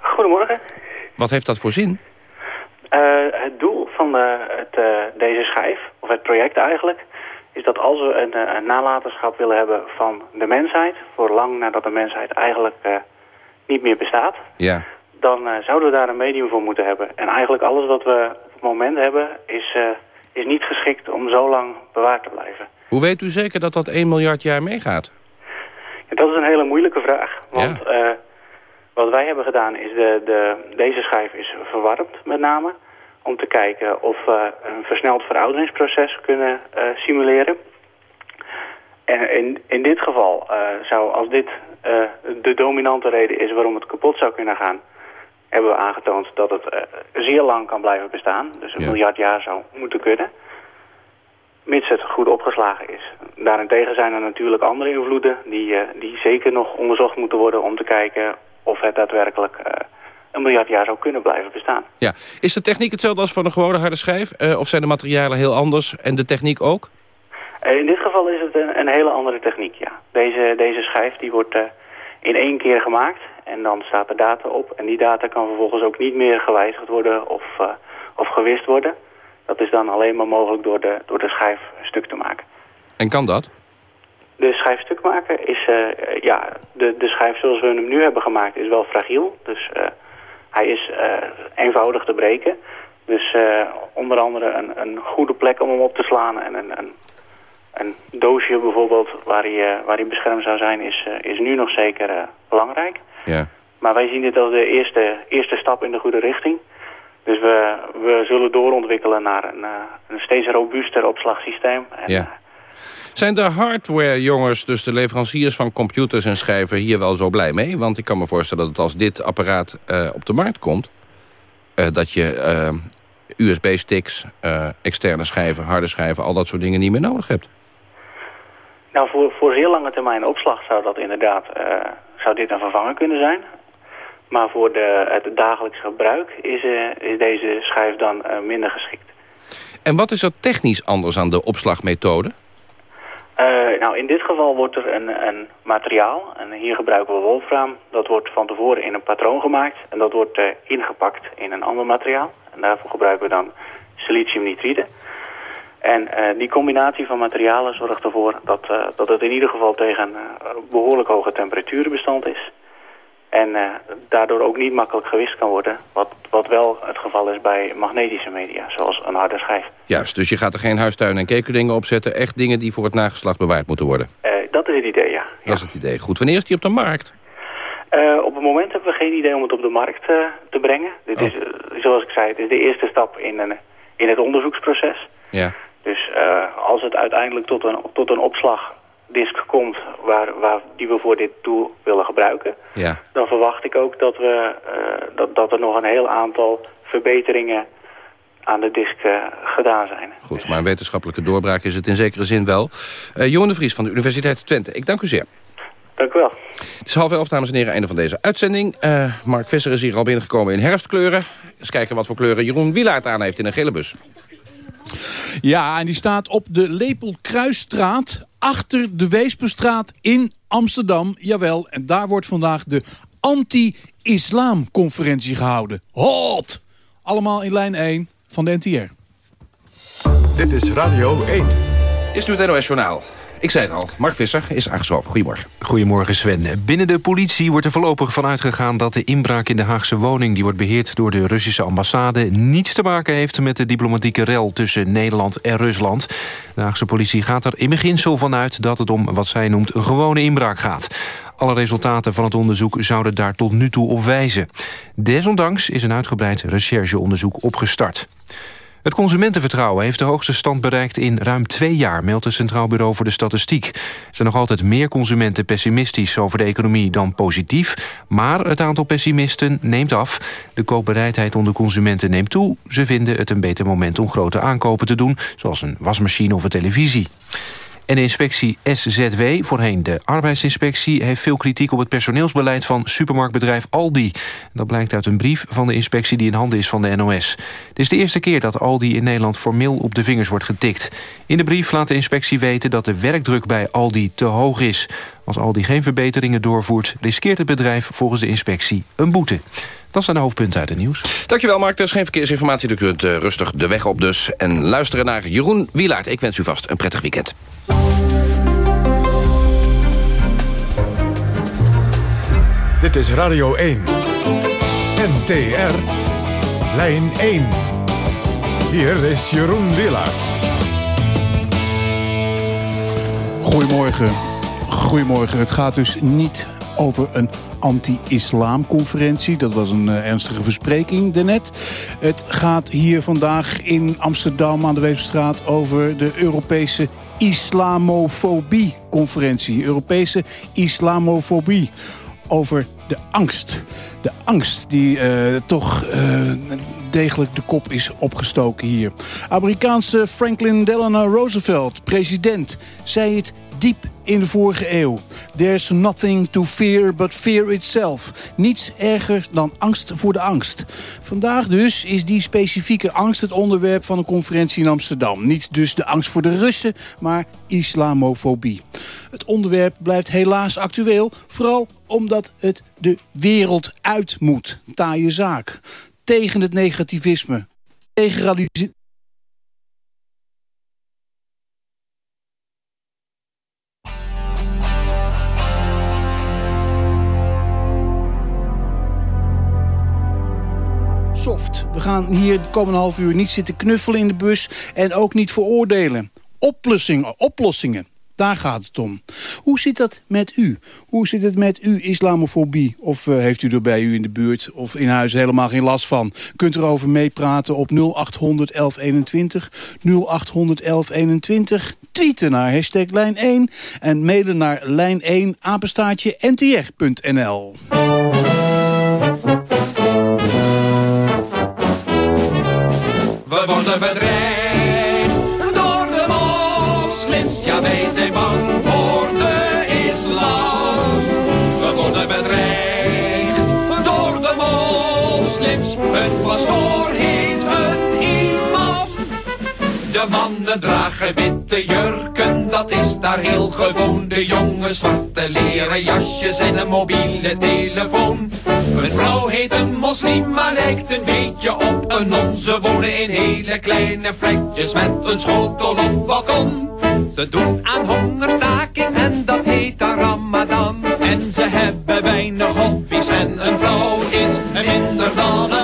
Goedemorgen. Wat heeft dat voor zin? Uh, het doel van uh, het, deze schijf, of het project eigenlijk is dat als we een, eh, een, nalatenschap willen hebben van de mensheid... voor lang nadat de mensheid eigenlijk uh, niet meer bestaat... Ja. dan uh, zouden we daar een medium voor moeten hebben. En eigenlijk alles wat we op het moment hebben... is, is niet geschikt om zo lang bewaard te blijven. Hoe weet u zeker dat dat 1 miljard jaar meegaat? Ja, dat is een hele moeilijke vraag. Want ja. wat wij hebben gedaan is... De, de, deze schijf is verwarmd met name om te kijken of we een versneld verouderingsproces kunnen uh, simuleren. En in, in dit geval uh, zou, als dit uh, de dominante reden is waarom het kapot zou kunnen gaan, hebben we aangetoond dat het zeer lang kan blijven bestaan. Dus een ja. miljard jaar zou moeten kunnen. Mits het goed opgeslagen is. Daarentegen zijn er natuurlijk andere invloeden die, die zeker nog onderzocht moeten worden om te kijken of het daadwerkelijk een miljard jaar zou kunnen blijven bestaan. Ja. Is de techniek hetzelfde als voor een gewone harde schijf? Uh, of zijn de materialen heel anders en de techniek ook? Uh, in dit geval is het een, een, hele andere techniek, ja. Deze, deze schijf die wordt uh, in één keer gemaakt en dan staat de data op. En die data kan vervolgens ook niet meer gewijzigd worden of, of gewist worden. Dat is dan alleen maar mogelijk door de, door de schijf stuk te maken. En kan dat? De schijf stuk maken is, ja, de, de schijf zoals we hem nu hebben gemaakt is wel fragiel. Dus hij is uh, eenvoudig te breken. Dus uh, onder andere een, een, goede plek om hem op te slaan. En een, een, een doosje bijvoorbeeld waar hij, uh, waar hij beschermd zou zijn is, is nu nog zeker belangrijk. Ja. Maar wij zien dit als de eerste, eerste stap in de goede richting. Dus we, we zullen doorontwikkelen naar een, een steeds robuuster opslagsysteem. En, ja. Zijn de hardware-jongens, dus de leveranciers van computers en schijven... hier wel zo blij mee? Want ik kan me voorstellen dat als dit apparaat uh, op de markt komt... Uh, dat je uh, USB-sticks, externe schijven, harde schijven... al dat soort dingen niet meer nodig hebt. Nou, voor, voor zeer lange termijn opslag zou dat inderdaad... zou dit een vervanger kunnen zijn. Maar voor de, het dagelijks gebruik is, is deze schijf dan minder geschikt. En wat is er technisch anders aan de opslagmethode? Uh, nou, in dit geval wordt er een, een, materiaal, en hier gebruiken we wolfraam. Dat wordt van tevoren in een patroon gemaakt en dat wordt uh, ingepakt in een ander materiaal. En daarvoor gebruiken we dan siliciumnitride. En uh, die combinatie van materialen zorgt ervoor dat, dat het in ieder geval tegen behoorlijk hoge temperaturen bestand is. En uh, daardoor ook niet makkelijk gewist kan worden. Wat, wat wel het geval is bij magnetische media, zoals een harde schijf. Juist, dus je gaat er geen huistuin- en kekerdingen op zetten. Echt dingen die voor het nageslacht bewaard moeten worden. Uh, dat is het idee, ja. Dat is het idee. Goed, wanneer is die op de markt? Uh, op het moment hebben we geen idee om het op de markt te brengen. Dit oh. is, zoals ik zei, het is de eerste stap in, een, in het onderzoeksproces. Ja. Dus als het uiteindelijk tot een, tot een opslag disk komt waar, waar, die we voor dit doel willen gebruiken... Ja. dan verwacht ik ook dat, we, uh, dat, dat er nog een heel aantal verbeteringen aan de disk uh, gedaan zijn. Goed, maar een wetenschappelijke doorbraak is het in zekere zin wel. Uh, Johan de Vries van de Universiteit Twente, ik dank u zeer. Dank u wel. Het is half elf, dames en heren, einde van deze uitzending. Mark Visser is hier al binnengekomen in herfstkleuren. Eens kijken wat voor kleuren Jeroen Wielaert aan heeft in een gele bus. Ja, en die staat op de Lepelkruisstraat achter de Weesperstraat in Amsterdam. Jawel, en daar wordt vandaag de anti-islam-conferentie gehouden. Hot! Allemaal in lijn 1 van de NTR. Dit is Radio 1. Is nu het NOS Journaal. Ik zei het al, Mark Visser is aangeschoven. Goedemorgen. Goedemorgen Sven. Binnen de politie wordt er voorlopig van uitgegaan... dat de inbraak in de Haagse woning... die wordt beheerd door de Russische ambassade... niets te maken heeft met de diplomatieke rel tussen Nederland en Rusland. De Haagse politie gaat er in beginsel vanuit... dat het om wat zij noemt een gewone inbraak gaat. Alle resultaten van het onderzoek zouden daar tot nu toe op wijzen. Desondanks is een uitgebreid rechercheonderzoek opgestart. Het consumentenvertrouwen heeft de hoogste stand bereikt in ruim twee jaar, meldt het Centraal Bureau voor de Statistiek. Er zijn nog altijd meer consumenten pessimistisch over de economie dan positief, maar het aantal pessimisten neemt af. De koopbereidheid onder consumenten neemt toe. Ze vinden het een beter moment om grote aankopen te doen, zoals een wasmachine of een televisie. En de inspectie SZW, voorheen de arbeidsinspectie... heeft veel kritiek op het personeelsbeleid van supermarktbedrijf Aldi. Dat blijkt uit een brief van de inspectie die in handen is van de NOS. Het is de eerste keer dat Aldi in Nederland formeel op de vingers wordt getikt. In de brief laat de inspectie weten dat de werkdruk bij Aldi te hoog is. Als Aldi geen verbeteringen doorvoert... riskeert het bedrijf volgens de inspectie een boete. Dat zijn de hoofdpunten uit het nieuws. Dankjewel Mark, er is geen verkeersinformatie. U kunt uh, rustig de weg op dus. En luisteren naar Jeroen Wielaert. Ik wens u vast een prettig weekend. Dit is Radio 1. NTR. Lijn 1. Hier is Jeroen Wielaert. Goedemorgen. Goedemorgen. Het gaat dus niet over een anti-islamconferentie. Dat was een uh, ernstige verspreking daarnet. Het gaat hier vandaag in Amsterdam aan de Weefstraat over de Europese Islamofobie-conferentie. Europese Islamofobie. Over de angst. De angst die uh, toch uh, degelijk de kop is opgestoken hier. Amerikaanse Franklin Delano Roosevelt, president, zei het diep in de vorige eeuw. There's nothing to fear but fear itself. Niets erger dan angst voor de angst. Vandaag dus is die specifieke angst het onderwerp van een conferentie in Amsterdam. Niet dus de angst voor de Russen, maar islamofobie. Het onderwerp blijft helaas actueel, vooral omdat het de wereld uit moet. Taaie zaak. Tegen het negativisme. Tegen We gaan hier de komende half uur niet zitten knuffelen in de bus... en ook niet veroordelen. Oplossingen, oplossingen. Daar gaat het om. Hoe zit dat met u? Hoe zit het met u, islamofobie? Of uh, heeft u er bij u in de buurt of in huis helemaal geen last van? Kunt erover meepraten op 0800 1121. 0800 1121. Tweeten naar hashtag lijn 1. En mailen naar lijn 1 apenstaatje ntr.nl. We worden bedreigd door de moslims. Ja, wij zijn bang voor de islam. We worden bedreigd door de moslims. Een pastoor heet een imam. De mannen dragen witte jurken, dat is daar heel gewoon. De jongen zwarte leren jasjes en een mobiele telefoon. Een vrouw heet een moslim, maar lijkt een beetje op een non. Ze wonen in hele kleine flatjes met een schotel op balkon. Ze doen aan hongerstaking en dat heet dan Ramadan. En ze hebben weinig hobby's en een vrouw is minder dan een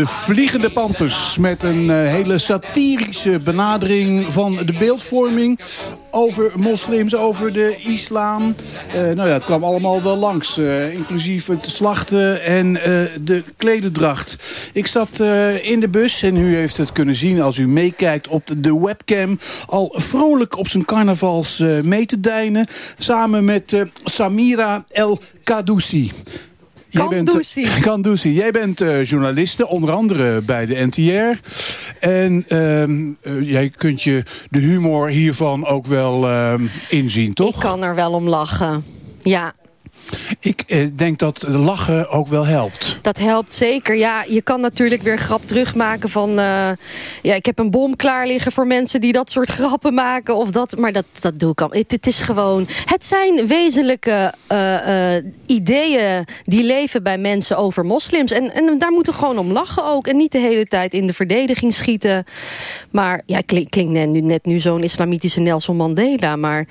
De Vliegende Panthers met een uh, hele satirische benadering van de beeldvorming over moslims, over de islam. Uh, nou ja, het kwam allemaal wel langs. Uh, inclusief het slachten en de klededracht. Ik zat in de bus en u heeft het kunnen zien als u meekijkt op de, de webcam. Al vrolijk op zijn carnavals mee te deinen. Samen met Samira El Kadoussi. Kandusi. <laughs> Jij bent uh, journaliste, onder andere bij de NTR. En uh, uh, jij kunt je de humor hiervan ook wel ehm, inzien, toch? Ik kan er wel om lachen, ja. Ik eh, denk dat lachen ook wel helpt. Dat helpt zeker. Ja, je kan natuurlijk weer grap terugmaken van... Uh, ja, ik heb een bom klaar liggen voor mensen die dat soort grappen maken. Of dat, maar dat, dat doe ik al. Het, is gewoon... Het zijn wezenlijke uh, uh, ideeën die leven bij mensen over moslims. En, en daar moeten we gewoon om lachen ook. En niet de hele tijd in de verdediging schieten. Maar ja, klinkt klink net nu, net nu zo'n islamitische Nelson Mandela. Maar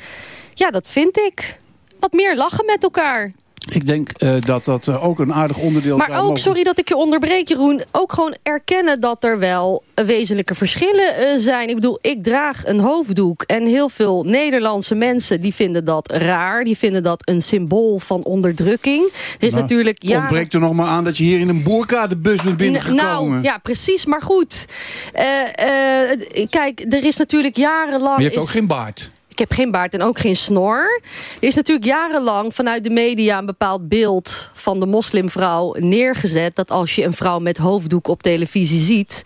ja, dat vind ik wat meer lachen met elkaar. Ik denk uh, dat dat uh, ook een aardig onderdeel Maar ook, mogen... sorry dat ik je onderbreek Jeroen... ook gewoon erkennen dat er wel wezenlijke verschillen uh, zijn. Ik bedoel, ik draag een hoofddoek... en heel veel Nederlandse mensen die vinden dat raar. Die vinden dat een symbool van onderdrukking. Er is nou, natuurlijk... Ja, ontbreekt er nog maar aan dat je hier in een boerka de bus bent binnengekomen. Nou, ja, precies. Maar goed. kijk, er is natuurlijk jarenlang... Maar je hebt ook geen baard. Ik heb geen baard en ook geen snor. Er is natuurlijk jarenlang vanuit de media een bepaald beeld van de moslimvrouw neergezet. Dat als je een vrouw met hoofddoek op televisie ziet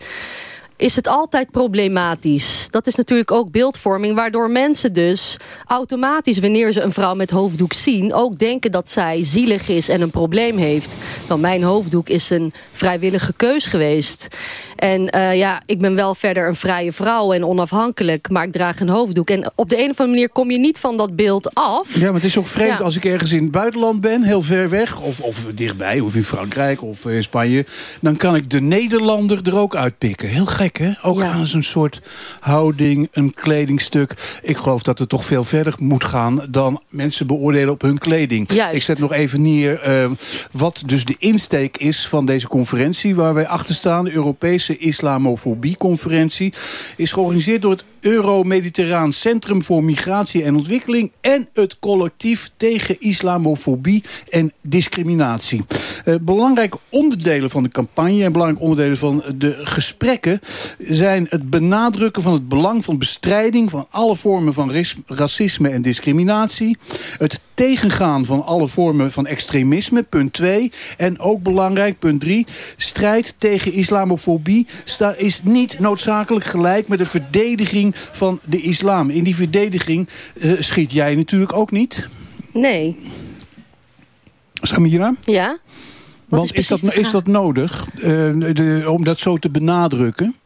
is het altijd problematisch. Dat is natuurlijk ook beeldvorming... waardoor mensen dus automatisch, wanneer ze een vrouw met hoofddoek zien... ook denken dat zij zielig is en een probleem heeft. Dan mijn hoofddoek is een vrijwillige keus geweest. En uh, ja, ik ben wel verder een vrije vrouw en onafhankelijk... maar ik draag een hoofddoek. En op de een of andere manier kom je niet van dat beeld af. Ja, maar het is ook vreemd ja. als ik ergens in het buitenland ben... heel ver weg, of, of dichtbij, of in Frankrijk of in Spanje... dan kan ik de Nederlander er ook uitpikken. Heel gek. Ook ja. aan zo'n soort houding, een kledingstuk. Ik geloof dat het toch veel verder moet gaan... dan mensen beoordelen op hun kleding. Juist. Ik zet nog even neer uh, wat dus de insteek is van deze conferentie... waar wij achter staan, de Europese Islamofobie-conferentie... is georganiseerd door het Euro-Mediterraan Centrum voor Migratie en Ontwikkeling... en het collectief tegen islamofobie en discriminatie. Uh, belangrijke onderdelen van de campagne en belangrijke onderdelen van de gesprekken... zijn het benadrukken van het belang van bestrijding... van alle vormen van racisme en discriminatie... het tegengaan van alle vormen van extremisme, punt 2. En ook belangrijk, punt 3, strijd tegen islamofobie... is niet noodzakelijk gelijk met de verdediging van de islam. In die verdediging uh, schiet jij natuurlijk ook niet. Nee. Samira? Ja? Wat Want is, is, dat, is dat nodig uh, de, om dat zo te benadrukken?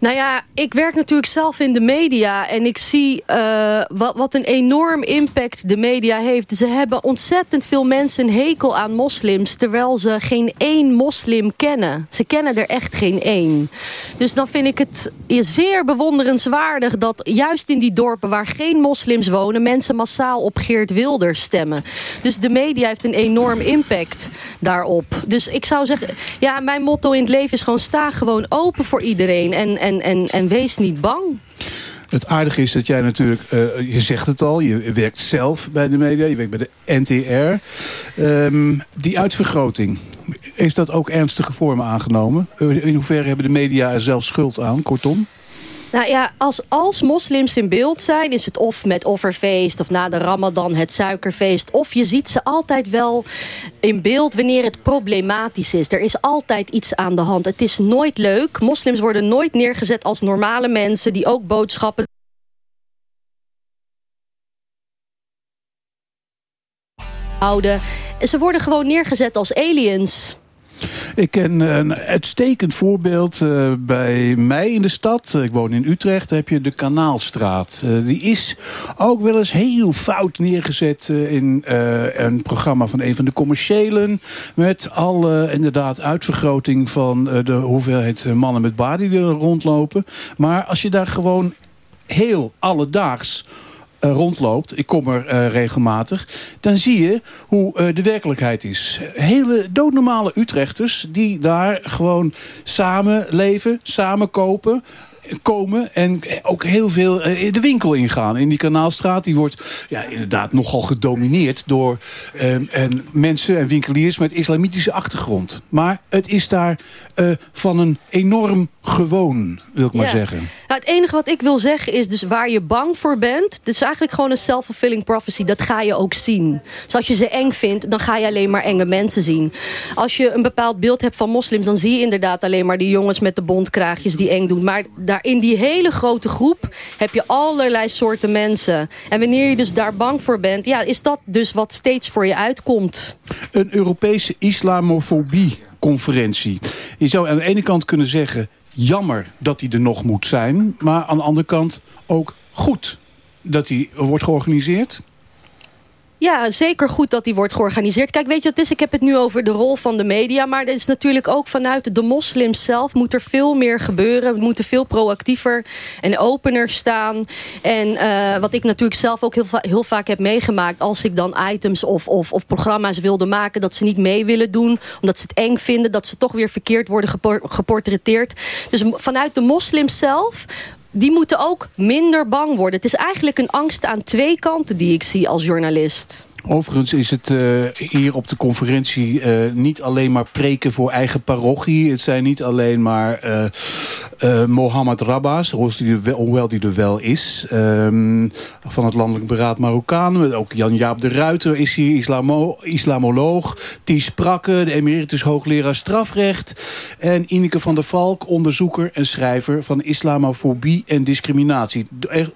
Nou ja, ik werk natuurlijk zelf in de media en ik zie uh, wat, wat een enorm impact de media heeft. Ze hebben ontzettend veel mensen een hekel aan moslims, terwijl ze geen één moslim kennen. Ze kennen er echt geen één. Dus dan vind ik het zeer bewonderenswaardig dat juist in die dorpen waar geen moslims wonen, mensen massaal op Geert Wilders stemmen. Dus de media heeft een enorm impact daarop. Dus ik zou zeggen, ja, mijn motto in het leven is gewoon sta gewoon open voor iedereen en, en, en, en wees niet bang. Het aardige is dat jij natuurlijk, uh, je zegt het al, je werkt zelf bij de media, je werkt bij de NTR. Um, die uitvergroting, heeft dat ook ernstige vormen aangenomen? In hoeverre hebben de media er zelf schuld aan, kortom? Nou ja, als, als moslims in beeld zijn... is het of met offerfeest of na de ramadan het suikerfeest... of je ziet ze altijd wel in beeld wanneer het problematisch is. Er is altijd iets aan de hand. Het is nooit leuk. Moslims worden nooit neergezet als normale mensen... die ook boodschappen houden. Ze worden gewoon neergezet als aliens... Ik ken een uitstekend voorbeeld uh, bij mij in de stad. Ik woon in Utrecht. Heb je de Kanaalstraat. Uh, die is ook wel eens heel fout neergezet in een programma van een van de commerciëlen. Met alle inderdaad uitvergroting van de hoeveelheid mannen met baden die er rondlopen. Maar als je daar gewoon heel alledaags rondloopt, ik kom er uh, regelmatig... dan zie je hoe uh, de werkelijkheid is. Hele doodnormale Utrechters die daar gewoon samen leven, samen kopen komen en ook heel veel in de winkel ingaan. In die Kanaalstraat, die wordt ja, inderdaad nogal gedomineerd door uh, en mensen en winkeliers met islamitische achtergrond. Maar het is daar uh, van een enorm gewoon, wil ik maar Ja. zeggen. Nou, het enige wat ik wil zeggen is dus waar je bang voor bent. Het is eigenlijk gewoon een self-fulfilling prophecy. Dat ga je ook zien. Dus als je ze eng vindt, dan ga je alleen maar enge mensen zien. Als je een bepaald beeld hebt van moslims... dan zie je inderdaad alleen maar die jongens met de bontkraagjes die eng doen. Maar daar in die hele grote groep heb je allerlei soorten mensen. En wanneer je dus daar bang voor bent... ja, is dat dus wat steeds voor je uitkomt. Een Europese islamofobie-conferentie. Je zou aan de ene kant kunnen zeggen... jammer dat die er nog moet zijn. Maar aan de andere kant ook goed dat die wordt georganiseerd. Ja, zeker goed dat die wordt georganiseerd. Kijk, weet je wat is? Ik heb het nu over de rol van de media. Maar er is natuurlijk ook vanuit de moslims zelf... moet er veel meer gebeuren. We moeten veel proactiever en opener staan. En uh, wat ik natuurlijk zelf ook heel, heel, vaak heb meegemaakt... als ik dan items of, of, of, programma's wilde maken... dat ze niet mee willen doen, omdat ze het eng vinden... dat ze toch weer verkeerd worden geportretteerd. Dus vanuit de moslims zelf die moeten ook minder bang worden. Het is eigenlijk een angst aan twee kanten die ik zie als journalist. Overigens is het uh, hier op de conferentie uh, niet alleen maar preken voor eigen parochie. Het zijn niet alleen maar uh, Mohammed Rabbas, hoewel die er wel is. Um, van het Landelijk Beraad Marokkaan. Ook Jan-Jaap de Ruiter is hier, islamo islamoloog. Ties Sprakke, de emeritus hoogleraar strafrecht. En Ineke van der Valk, onderzoeker en schrijver van islamofobie en discriminatie.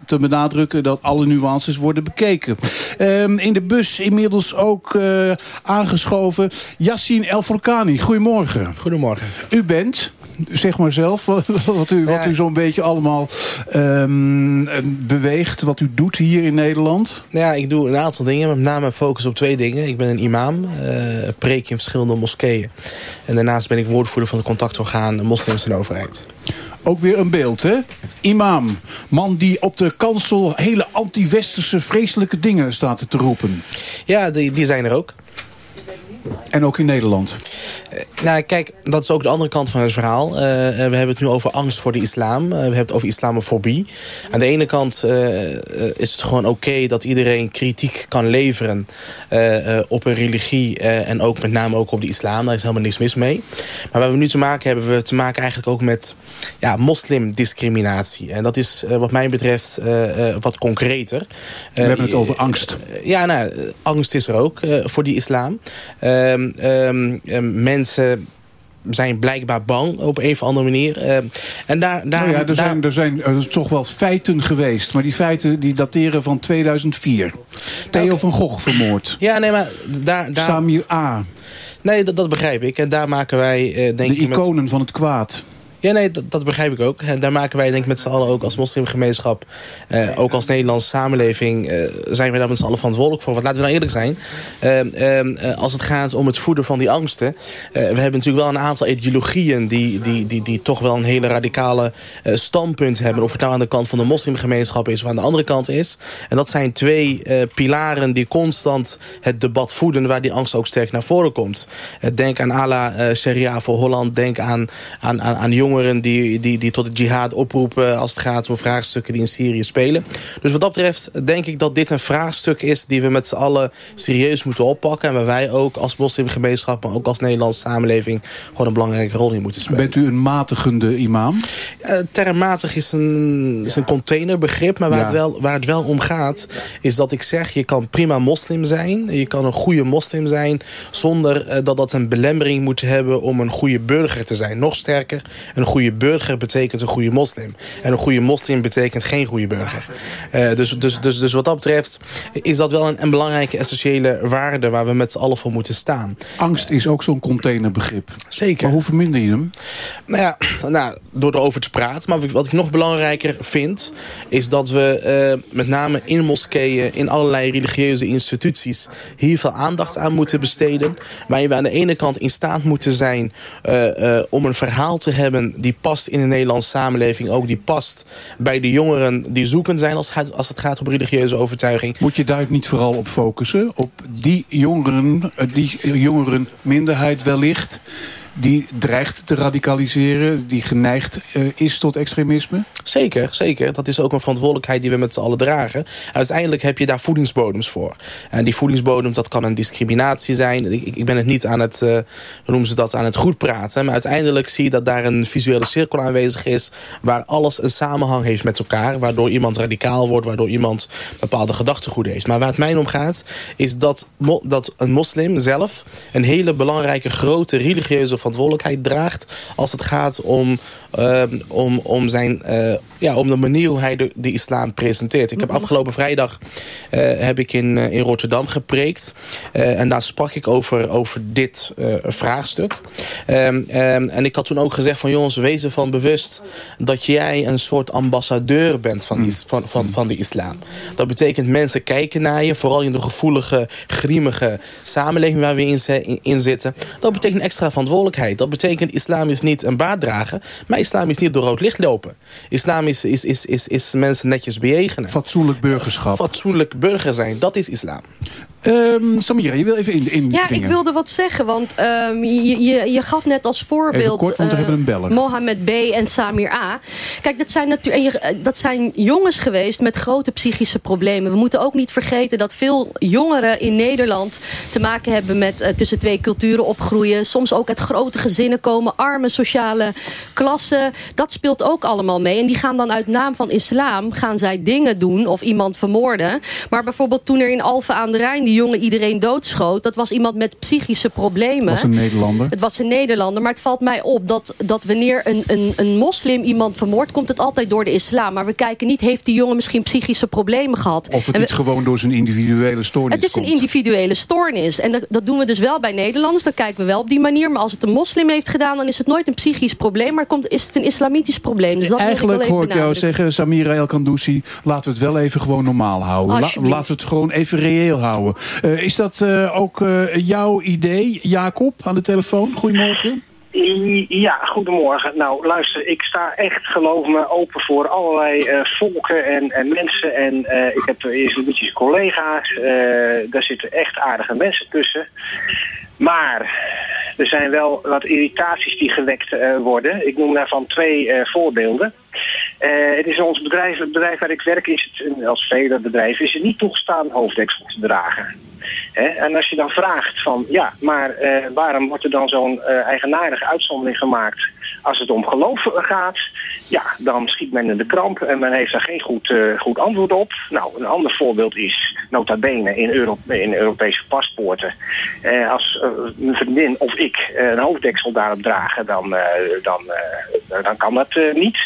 Te benadrukken dat alle nuances worden bekeken. Um, in de bus inmiddels ook uh, aangeschoven. Yassine El Volkani, goedemorgen. Goedemorgen. U bent, zeg maar zelf, <laughs> wat u, wat u zo'n beetje allemaal um, beweegt. Wat u doet hier in Nederland. Ja, ik doe een aantal dingen. Met name focus op twee dingen. Ik ben een imam, uh, preek in verschillende moskeeën. En daarnaast ben ik woordvoerder van het contactorgaan Moslims en Overheid. Ook weer een beeld, hè? Imam. Man die op de kansel hele anti-westerse vreselijke dingen staat te roepen. Ja, die, die zijn er ook. En ook in Nederland? Uh, nou, kijk, dat is ook de andere kant van het verhaal. Uh, we hebben het nu over angst voor de islam. Uh, we hebben het over islamofobie. Aan de ene kant is het gewoon oké okay dat iedereen kritiek kan leveren... op een religie en ook met name ook op de islam. Daar is helemaal niks mis mee. Maar waar we nu te maken hebben, we te maken eigenlijk ook met ja, moslimdiscriminatie. En dat is wat mij betreft wat concreter. we hebben het over angst. ja, nou, angst is er ook voor die islam. Um, um, mensen zijn blijkbaar bang op een of andere manier. Uh, en daar, daar, nou ja, er, zijn, er zijn er toch wel feiten geweest. Maar die feiten die dateren van 2004. Theo okay. van Gogh vermoord. Ja, nee, maar daar... daar... Samir A. Nee, dat, dat begrijp ik. En daar maken wij, uh, denk De ik... De iconen met... van het kwaad. Ja, nee, dat, begrijp ik ook. En daar maken wij denk ik met z'n allen ook als moslimgemeenschap... Uh, ook als Nederlandse samenleving... Uh, zijn we daar met z'n allen verantwoordelijk voor. Want laten we nou eerlijk zijn. Uh, als het gaat om het voeden van die angsten... we hebben natuurlijk wel een aantal ideologieën... die, die, die, die toch wel een hele radicale standpunt hebben. Of het nou aan de kant van de moslimgemeenschap is... of aan de andere kant is. En dat zijn twee pilaren die constant het debat voeden... waar die angst ook sterk naar voren komt. denk aan Allah Sharia voor Holland. Denk aan, aan, aan, aan jongeren die, die, die tot de jihad oproepen... als het gaat om vraagstukken die in Syrië spelen. Dus wat dat betreft denk ik dat dit een vraagstuk is... die we met z'n allen serieus moeten oppakken. En waar wij ook als moslimgemeenschap... maar ook als Nederlandse samenleving... gewoon een belangrijke rol in moeten spelen. Bent u een matigende imam? Uh, termmatig is een, is een containerbegrip. Maar waar, ja. het wel, waar het wel om gaat... is dat ik zeg, je kan prima moslim zijn. Je kan een goede moslim zijn... zonder uh, dat dat een belemmering moet hebben... om een goede burger te zijn. Nog sterker, een een goede burger betekent een goede moslim. En een goede moslim betekent geen goede burger. Uh, dus, dus, dus, dus wat dat betreft is dat wel een, een belangrijke essentiële waarde... waar we met z'n allen voor moeten staan. Angst is ook zo'n containerbegrip. Zeker. Maar hoe verminder je hem? Nou ja, nou, door erover te praten. Maar wat ik nog belangrijker vind... is dat we uh, met name in moskeeën... in allerlei religieuze instituties... hier veel aandacht aan moeten besteden. Waarin we aan de ene kant in staat moeten zijn... Uh, om een verhaal te hebben die past in de Nederlandse samenleving. Ook die past bij de jongeren die zoekend zijn als als het gaat om religieuze overtuiging. Moet je daar niet vooral op focussen? Op die jongeren, die jongeren minderheid wellicht die dreigt te radicaliseren, die geneigd uh, is tot extremisme? Zeker, zeker. Dat is ook een verantwoordelijkheid die we met z'n allen dragen. Uiteindelijk heb je daar voedingsbodems voor. En die voedingsbodems, dat kan een discriminatie zijn. Ik, ik ben het niet aan het, hoe noemen ze dat, aan het goed praten. Maar uiteindelijk zie je dat daar een visuele cirkel aanwezig is... waar alles een samenhang heeft met elkaar. Waardoor iemand radicaal wordt, waardoor iemand bepaalde gedachtegoeden heeft. Maar waar het mij om gaat, is dat, dat een moslim zelf... een hele belangrijke, grote religieuze verantwoordelijkheid draagt... als het gaat om, ehm, om, om, zijn, eh, ja, om de manier hoe hij de, de islam presenteert. Ik heb Mhm. afgelopen vrijdag eh, heb ik in, eh, in Rotterdam gepreekt. Eh, en daar sprak ik over, over dit eh, vraagstuk. Ehm, ehm, en ik had toen ook gezegd van jongens, wees ervan bewust... dat jij een soort ambassadeur bent van, is, van, van, van de islam. Dat betekent mensen kijken naar je, vooral in de gevoelige, grimmige samenleving waar we in, in zitten. Dat betekent extra verantwoordelijkheid. Dat betekent islam is niet een baard dragen, maar islam is niet door rood licht lopen. Islam is, is, is, is, is mensen netjes bejegenen. Fatsoenlijk burgerschap. Fatsoenlijk burger zijn, dat is islam. Ehm, Samira, je wil even in, in Ja, ik wilde wat zeggen, want ehm, je, je, je gaf net als voorbeeld... Even kort, want we eh, hebben een beller. Mohammed B. en Samir A. Kijk, dat zijn, natu- en je- eh, dat zijn jongens geweest met grote psychische problemen. We moeten ook niet vergeten dat veel jongeren in Nederland... te maken hebben met eh, tussen twee culturen opgroeien. Soms ook uit grote gezinnen komen. Arme sociale klassen. Dat speelt ook allemaal mee. En die gaan dan uit naam van islam... gaan zij dingen doen of iemand vermoorden. Maar bijvoorbeeld toen er in Alphen aan de Rijn... die jongen iedereen doodschoot... dat was iemand met psychische problemen. was een Nederlander. Het was een Nederlander, maar het valt mij op dat, dat wanneer een, een, een moslim iemand vermoordt, komt het altijd door de islam. Maar we kijken niet, heeft die jongen misschien psychische problemen gehad? Of het niet gewoon door zijn individuele stoornis het is een individuele stoornis. En dat, dat doen we dus wel bij Nederlanders. Dan kijken we wel op die manier. Maar als het een moslim heeft gedaan, dan is het nooit een psychisch probleem. Maar komt, is het een islamitisch probleem. Dus dat Eigenlijk ik hoor ik jou zeggen, Samira El Kandoussi... laten we het wel even gewoon normaal houden. La- Alsjeblieft. laten we het gewoon even reëel houden. Eh, is dat eh, ook eh, jouw idee? Jacob, aan de telefoon. Goedemorgen. Ja, goedemorgen. Nou, luister, ik sta echt, geloof me, open voor allerlei volken en, en mensen. En ik heb islamitische collega's. eh, daar zitten echt aardige mensen tussen. Maar er zijn wel wat irritaties die gewekt worden. Ik noem daarvan twee voorbeelden. Eh, het is ons bedrijf, het bedrijf waar ik werk, is het, als vele bedrijven, is het niet toegestaan hoofddeksel te dragen. En als je dan vraagt van, ja, maar eh, waarom wordt er dan zo'n eh, eigenaardige uitzondering gemaakt als het om geloof gaat? Ja, dan schiet men in de kramp en men heeft daar geen goed, goed antwoord op. Nou, een ander voorbeeld is nota bene in, Euro in Europese paspoorten. Als mijn vriendin of ik een hoofddeksel daarop dragen, dan, dan, dan kan dat niet.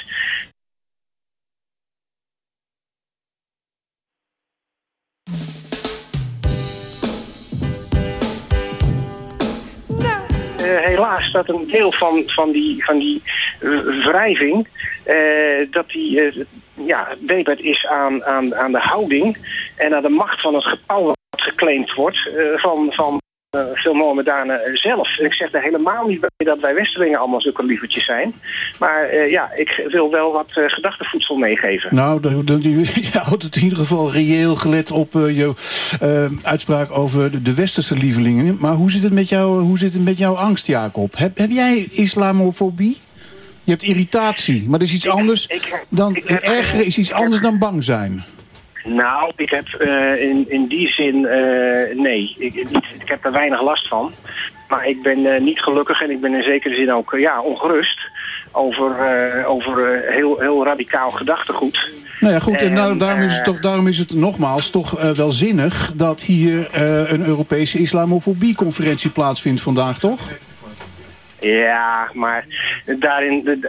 Helaas staat een deel van, van die, van die eh, wrijving, eh, dat die eh, ja, debet is aan, aan, aan de houding en aan de macht van het gebouw wat geclaimd wordt eh, van, van eh, veel Mohammedanen zelf. En ik zeg er helemaal niet bij dat wij Westerlingen allemaal zulke lievertjes zijn. Maar eh, ja, ik wil wel wat eh, gedachtevoedsel meegeven. Nou, <laughs> je houdt het in ieder geval reëel gelet op eh, je eh, uitspraak over de, de westerse lievelingen. Maar hoe zit het met, jou, hoe zit het met jouw angst, Jacob? Heb, heb jij islamofobie? Je hebt irritatie, maar dat is iets anders dan ergeren is iets anders dan bang zijn. Nou, ik heb eh, in, in die zin, eh, nee, ik, ik, ik heb er weinig last van. Maar ik ben eh, niet gelukkig en ik ben in zekere zin ook ja, ongerust over, over heel, heel radicaal gedachtegoed. Nou ja, goed, en nou, daarom, is het toch, daarom is het nogmaals toch wel zinnig dat hier een Europese islamofobie-conferentie plaatsvindt vandaag, toch? Ja, maar daarin,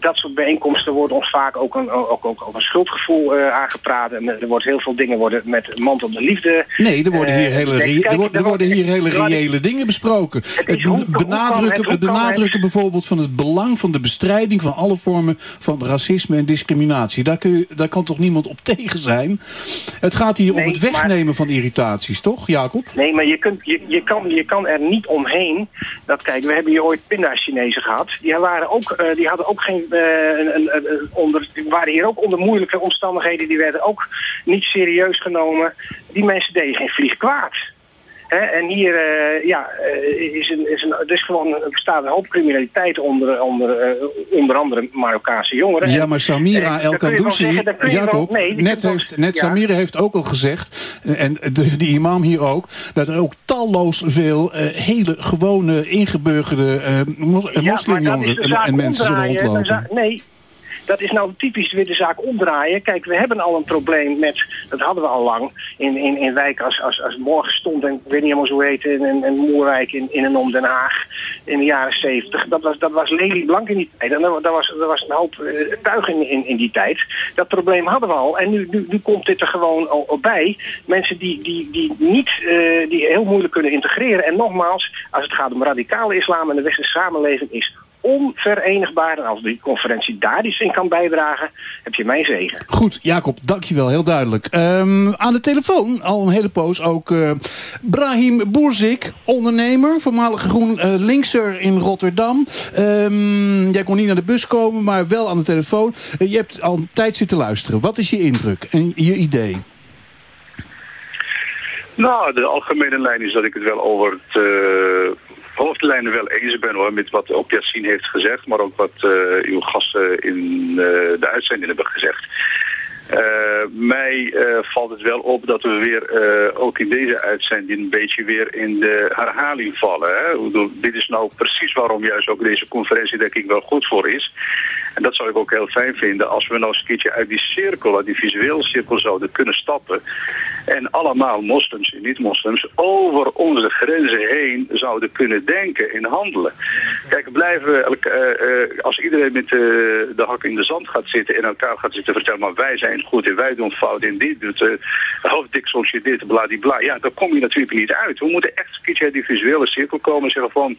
dat soort bijeenkomsten wordt ons vaak ook een, ook, ook, ook een schuldgevoel eh, aangepraat. En er wordt heel veel dingen worden met mantel de liefde. Nee, er worden hier Eh, hele, kijk, er worden hier hele reële dingen besproken. Het, hoe benadrukken, het- hoe het kan benadrukken bijvoorbeeld van het belang van de bestrijding van alle vormen van racisme en discriminatie. Daar, kun je, daar kan toch niemand op <laughs> tegen zijn? Het gaat hier om het wegnemen van irritaties, toch, Jacob? Nee, maar je, kunt, je, je, kan, je kan er niet omheen. Dat, kijk, we hebben hier ooit pinda-Chinezen gehad. Die, waren ook, eh, die hadden ook geen. eh, een, onder, waren hier ook onder moeilijke omstandigheden. Die werden ook niet serieus genomen. Die mensen deden geen vlieg kwaad. En hier eh, ja, eh, is een, is een, is gewoon, er bestaat een hoop criminaliteit onder, onder, eh, onder andere Marokkaanse jongeren. Ja, maar Samira El Kandoussi, wel- Jacob, nee, net, heeft, net ja. Samira heeft ook al gezegd, en de, de imam hier ook, dat er ook talloos veel hele gewone ingeburgerde mos, Ja, moslimjongeren en, mensen zullen rondlopen. Nee, dat is nou typisch weer de zaak omdraaien. Kijk, we hebben al een probleem met, dat hadden we al lang, in, in, in wijken als, als, als Morgen stond, en ik weet niet helemaal zo heet, in, in, Moerwijk in, in en om Den Haag in de jaren 70. Dat was, dat was lelieblank in die tijd. En dat, was, was een hoop uh, tuig in, in, in die tijd. Dat probleem hadden we al. En nu, nu, nu komt dit er gewoon al, bij. Mensen die, die, die niet, uh, die heel moeilijk kunnen integreren. En nogmaals, als het gaat om radicale islam en de westerse samenleving is onverenigbaar. En als die conferentie daar iets in kan bijdragen, heb je mijn zegen. Goed, Jacob, dankjewel. Heel duidelijk. Um, aan de telefoon, al een hele poos, ook uh, Brahim Boerzik, ondernemer, voormalige groen uh, linkser in Rotterdam. Um, jij kon niet naar de bus komen, maar wel aan de telefoon. Uh, je hebt al een tijd zitten luisteren. Wat is je indruk en je idee? Nou, de algemene lijn is dat ik het wel over het uh, hoofdlijnen wel eens ben hoor, met wat ook Yassine heeft gezegd, maar ook wat uh, uw gasten in uh, de uitzending hebben gezegd. Uh, mij valt het wel op dat we weer ook in deze uitzending een beetje weer in de herhaling vallen. Hè? Dit is nou precies waarom juist ook deze conferentie denk ik wel goed voor is. En dat zou ik ook heel fijn vinden als we nou een keertje uit die cirkel, uit die visuele cirkel zouden kunnen stappen. En allemaal moslims en niet-moslims over onze grenzen heen zouden kunnen denken en handelen. Kijk, blijven we, uh, uh, als iedereen met uh, de hak in de zand gaat zitten en elkaar gaat zitten vertellen, maar wij zijn goed en wij doen fout en dit doet, uh, hoofddikselsje dit, bladibla. Ja, daar kom je natuurlijk niet uit. We moeten echt een keertje uit die visuele cirkel komen en zeggen van,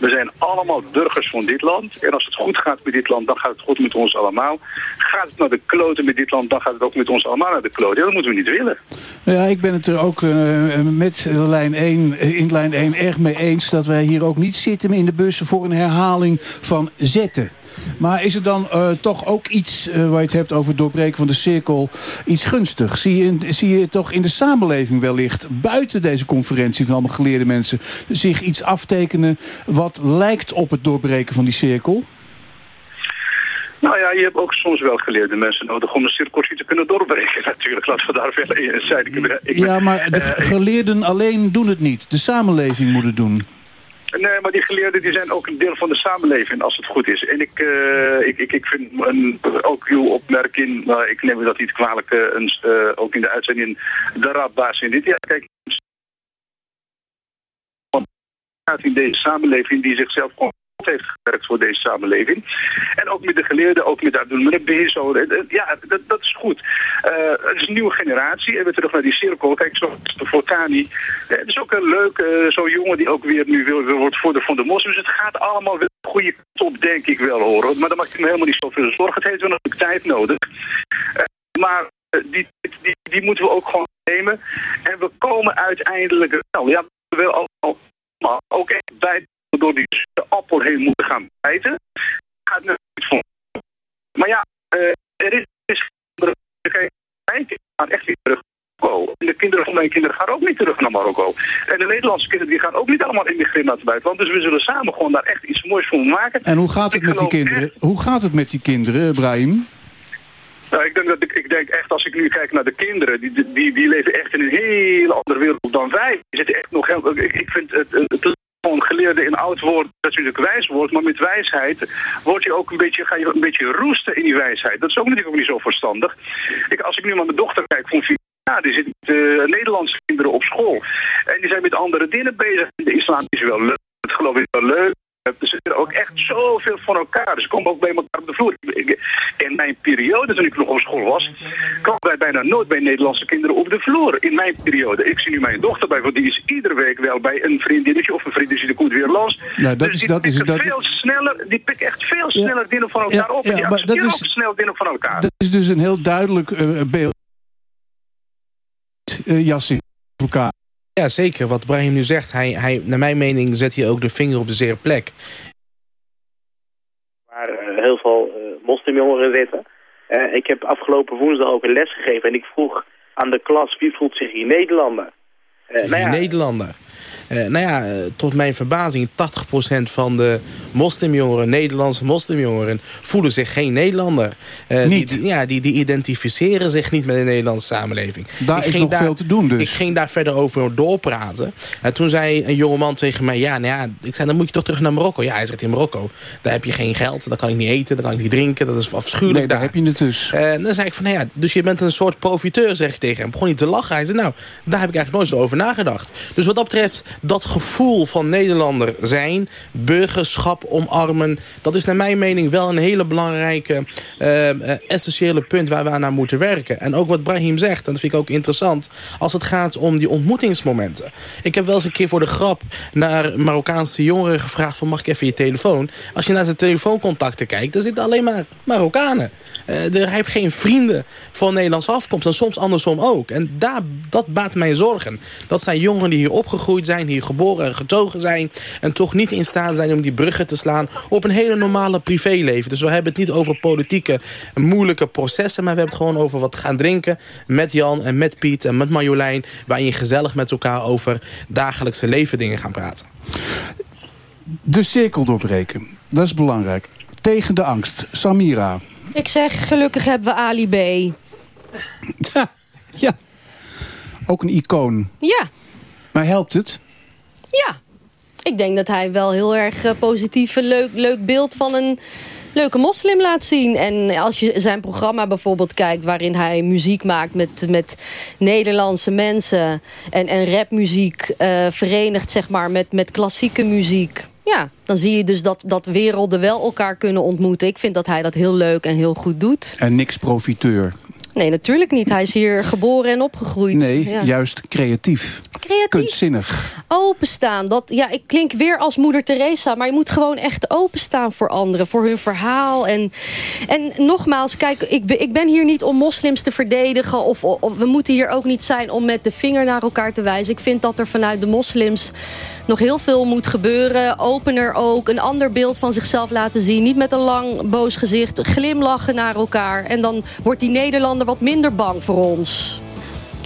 we zijn allemaal burgers van dit land. En als het goed gaat met dit land, dan gaat het goed met ons allemaal. Gaat het naar de kloten met dit land, dan gaat het ook met ons allemaal naar de kloten. Dat moeten we niet willen. Ja, ik ben het er ook uh, met lijn 1, in lijn 1 erg mee eens... dat wij hier ook niet zitten in de bussen voor een herhaling van zetten. Maar is er dan uh, toch ook iets, waar je het hebt over het doorbreken van de cirkel, iets gunstig? Zie je, zie je toch in de samenleving wellicht, buiten deze conferentie van allemaal geleerde mensen, zich iets aftekenen wat lijkt op het doorbreken van die cirkel? Nou ja, je hebt ook soms wel geleerde mensen nodig om een cirkeltje te kunnen doorbreken <laughs> natuurlijk. Laten we daar in zijn. Ja, maar de uh, geleerden alleen doen het niet. De samenleving moet het doen. Nee, maar die geleerden die zijn ook een deel van de samenleving als het goed is. En ik, uh, ik, ik, ik vind een, ook uw opmerking, maar ik neem dat niet kwalijk, uh, een, ook in de uitzending, de raadbaas in dit jaar. Kijk, in deze samenleving die zichzelf heeft gewerkt voor deze samenleving. En ook met de geleerden, ook met de BSO. Ja, dat, dat is goed. Uh, het is een nieuwe generatie. En we terug naar die cirkel. Kijk, zoals Fortani. Het is ook een leuk, uh, zo'n jongen die ook weer nu wil, wil wordt voor de, van de moslims. Het gaat allemaal weer de goede kant op, denk ik wel, horen. Maar dan maak ik me helemaal niet zoveel zorgen. Het heeft wel nog tijd nodig. Maar die, die, die moeten we ook gewoon nemen. En we komen uiteindelijk wel. Ja, we willen allemaal, ook echt bij door die appel heen moeten gaan bijten. Gaat niet voor. Maar ja, uh, er is, is mijn kinderen gaan echt niet terug naar Marokko. En de kinderen van mijn kinderen gaan ook niet terug naar Marokko. En de Nederlandse kinderen die gaan ook niet allemaal immigreren naar het buitenland. Dus we zullen samen gewoon daar echt iets moois van maken. En hoe gaat het met die kinderen? echt- Hoe gaat het met die kinderen, Brahim? Nou, ik denk, dat ik, ik denk echt, als ik nu kijk naar de kinderen, die, die, die leven echt in een hele andere wereld dan wij. Die zitten echt nog heel, ik, ik vind het, het, het gewoon geleerde in oud woord natuurlijk wijs wordt, maar met wijsheid word je ook een beetje, ga je een beetje roesten in die wijsheid. Dat is ook natuurlijk ook niet zo verstandig. Ik, als ik nu naar mijn dochter kijk van vier jaar, die zit met uh, Nederlandse kinderen op school. En die zijn met andere dingen bezig. De islam is wel leuk, het geloof is wel leuk. Er zitten ook echt zoveel van elkaar. Dus komen ook bij elkaar op de vloer. In mijn periode, toen ik nog op school was, kwamen wij bijna nooit bij Nederlandse kinderen op de vloer. In mijn periode. Ik zie nu mijn dochter bij, want die is iedere week wel bij een vriendinnetje of een vriendinnetje die komt weer los. Nou, dat dus is- die dat is- dat- veel sneller, die pikken echt veel sneller dingen van elkaar Ja, op. En ja, die maar dat is- ook snel dingen van elkaar. Dat is dus een heel duidelijk eh, beeld. Uh, Jassin, elkaar. Ja, zeker. Wat Brahim nu zegt, hij, hij, naar mijn mening zet hij ook de vinger op de zere plek. waar eh, heel veel eh, moslimjongeren zitten. Eh, ik heb afgelopen woensdag ook een les gegeven en ik vroeg aan de klas wie voelt zich hier Nederlander. Uh, nou ja, Nederlander. Uh, nou ja, uh, tot mijn verbazing, 80% van de moslimjongeren, Nederlandse moslimjongeren, voelen zich geen Nederlander. Uh, niet? Die, ja, die, die identificeren zich niet met de Nederlandse samenleving. Daar ik is ging nog daar, veel te doen dus. Ik ging daar verder over doorpraten. En toen zei een jongeman tegen mij, ja, nou ja, ik zei, dan moet je toch terug naar Marokko. Ja, hij zegt, in Marokko, daar heb je geen geld, daar kan ik niet eten, daar kan ik niet drinken, dat is afschuwelijk nee, daar. heb je het dus. En dan zei ik van, nou ja, dus je bent een soort profiteur, zeg ik tegen hem. Begon hij te lachen. Hij zei, nou, daar heb ik eigenlijk nooit zo over nagedacht. Dus wat dat betreft, dat gevoel van Nederlander zijn, burgerschap omarmen... dat is naar mijn mening wel een hele belangrijke, uh, essentiële punt waar we aan naar moeten werken. En ook wat Brahim zegt, en dat vind ik ook interessant... als het gaat om die ontmoetingsmomenten. Ik heb wel eens een keer voor de grap naar Marokkaanse jongeren gevraagd... van mag ik even je telefoon? Als je naar zijn telefooncontacten kijkt, dan zitten alleen maar Marokkanen. Uh, er heb geen vrienden van Nederlandse afkomst. En soms andersom ook. En daar, dat baat mij zorgen. Dat zijn jongeren die hier opgegroeid zijn, hier geboren en getogen zijn... en toch niet in staat zijn om die bruggen te slaan op een hele normale privéleven. Dus we hebben het niet over politieke moeilijke processen... maar we hebben het gewoon over wat gaan drinken met Jan en met Piet en met Marjolein... waarin je gezellig met elkaar over dagelijkse leven dingen gaan praten. De cirkel doorbreken, dat is belangrijk. Tegen de angst. Samira. Ik zeg, gelukkig hebben we Ali B. Ja, ja. Ook een icoon. Ja. Maar helpt het? Ja. Ik denk dat hij wel heel erg uh, positief een leuk, leuk beeld van een leuke moslim laat zien. En als je zijn programma bijvoorbeeld kijkt... waarin hij muziek maakt met, met Nederlandse mensen... en, en rapmuziek uh, verenigt zeg maar, met, met klassieke muziek... Ja, dan zie je dus dat, dat werelden wel elkaar kunnen ontmoeten. Ik vind dat hij dat heel leuk en heel goed doet. En niks profiteur. Nee, natuurlijk niet. Hij is hier <laughs> geboren en opgegroeid. Nee, ja. juist creatief. Creatief. Kunstzinnig. Openstaan. Dat, ja, ik klink weer als moeder Teresa. Maar je moet gewoon echt openstaan voor anderen. Voor hun verhaal. En, en nogmaals, kijk, ik, ben- ik ben hier niet om moslims te verdedigen. Of, of we moeten hier ook niet zijn om met de vinger naar elkaar te wijzen. Ik vind dat er vanuit de moslims nog heel veel moet gebeuren. Opener ook. Een ander beeld van zichzelf laten zien. Niet met een lang boos gezicht. Glimlachen naar elkaar. En dan wordt die Nederlander wat minder bang voor ons.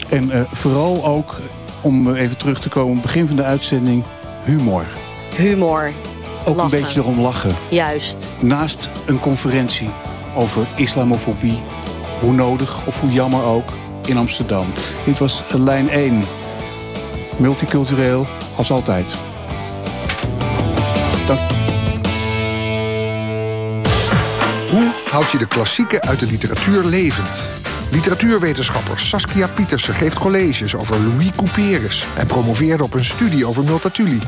En eh, vooral ook, om even terug te komen... begin van de uitzending, humor. Humor. Ook Lachen. een beetje erom lachen. Juist. Naast een conferentie over islamofobie... hoe nodig of hoe jammer ook, in Amsterdam. Dit was lijn 1. Multicultureel, als altijd. Dank. Hoe houd je de klassieken uit de literatuur levend? Literatuurwetenschapper Saskia Pietersen geeft colleges over Louis Couperus... en promoveerde op een studie over Multatuli.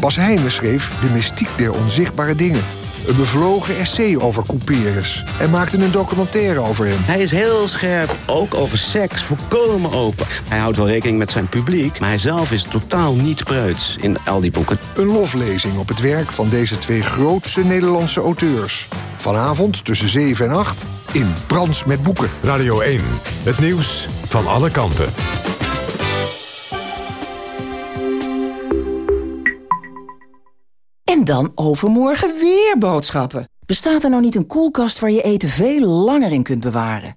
Bas Heijnen schreef De mystiek der onzichtbare dingen. Een bevlogen essay over Couperus. En maakte een documentaire over hem. Hij is heel scherp, ook over seks, volkomen open. Hij houdt wel rekening met zijn publiek, maar hij zelf is totaal niet preuts in al die boeken. Een loflezing op het werk van deze twee grootste Nederlandse auteurs. Vanavond tussen 7 en 8 in Brands met Boeken. Radio 1, het nieuws van alle kanten. En dan overmorgen weer boodschappen. Bestaat er nou niet een koelkast waar je eten veel langer in kunt bewaren?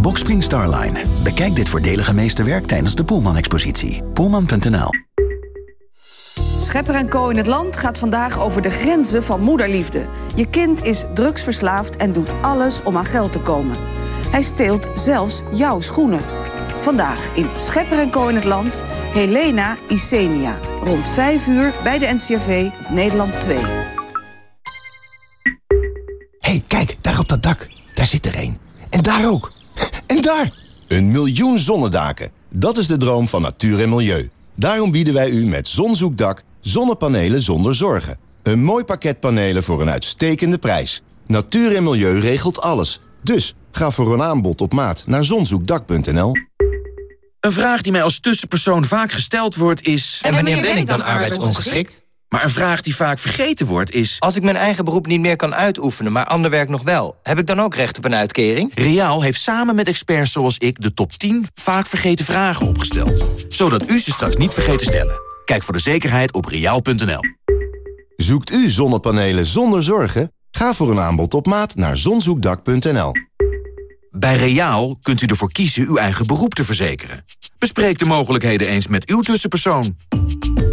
Boxspring Starline. Bekijk dit voordelige meesterwerk tijdens de Poelman-expositie. Poelman.nl Schepper en Co in het Land gaat vandaag over de grenzen van moederliefde. Je kind is drugsverslaafd en doet alles om aan geld te komen. Hij steelt zelfs jouw schoenen. Vandaag in Schepper en Co in het Land, Helena Isenia. Rond 5 uur bij de NCRV Nederland 2. hey, kijk, daar op dat dak. Daar zit er een. En daar ook. En daar! Een miljoen zonnedaken. Dat is de droom van natuur en milieu. Daarom bieden wij u met Zonzoekdak zonnepanelen zonder zorgen. Een mooi pakket panelen voor een uitstekende prijs. Natuur en milieu regelt alles. Dus ga voor een aanbod op maat naar zonzoekdak.nl. Een vraag die mij als tussenpersoon vaak gesteld wordt is... En wanneer ben ik dan arbeidsongeschikt? Maar een vraag die vaak vergeten wordt is... Als ik mijn eigen beroep niet meer kan uitoefenen, maar ander werk nog wel... heb ik dan ook recht op een uitkering? Riaal heeft samen met experts zoals ik de top 10 vaak vergeten vragen opgesteld. Zodat u ze straks niet vergeet te stellen. Kijk voor de zekerheid op riaal.nl. Zoekt u zonnepanelen zonder zorgen? Ga voor een aanbod op maat naar zonzoekdak.nl. Bij Reaal kunt u ervoor kiezen uw eigen beroep te verzekeren. Bespreek de mogelijkheden eens met uw tussenpersoon.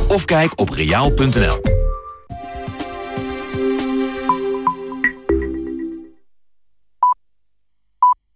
Of kijk op reaal.nl.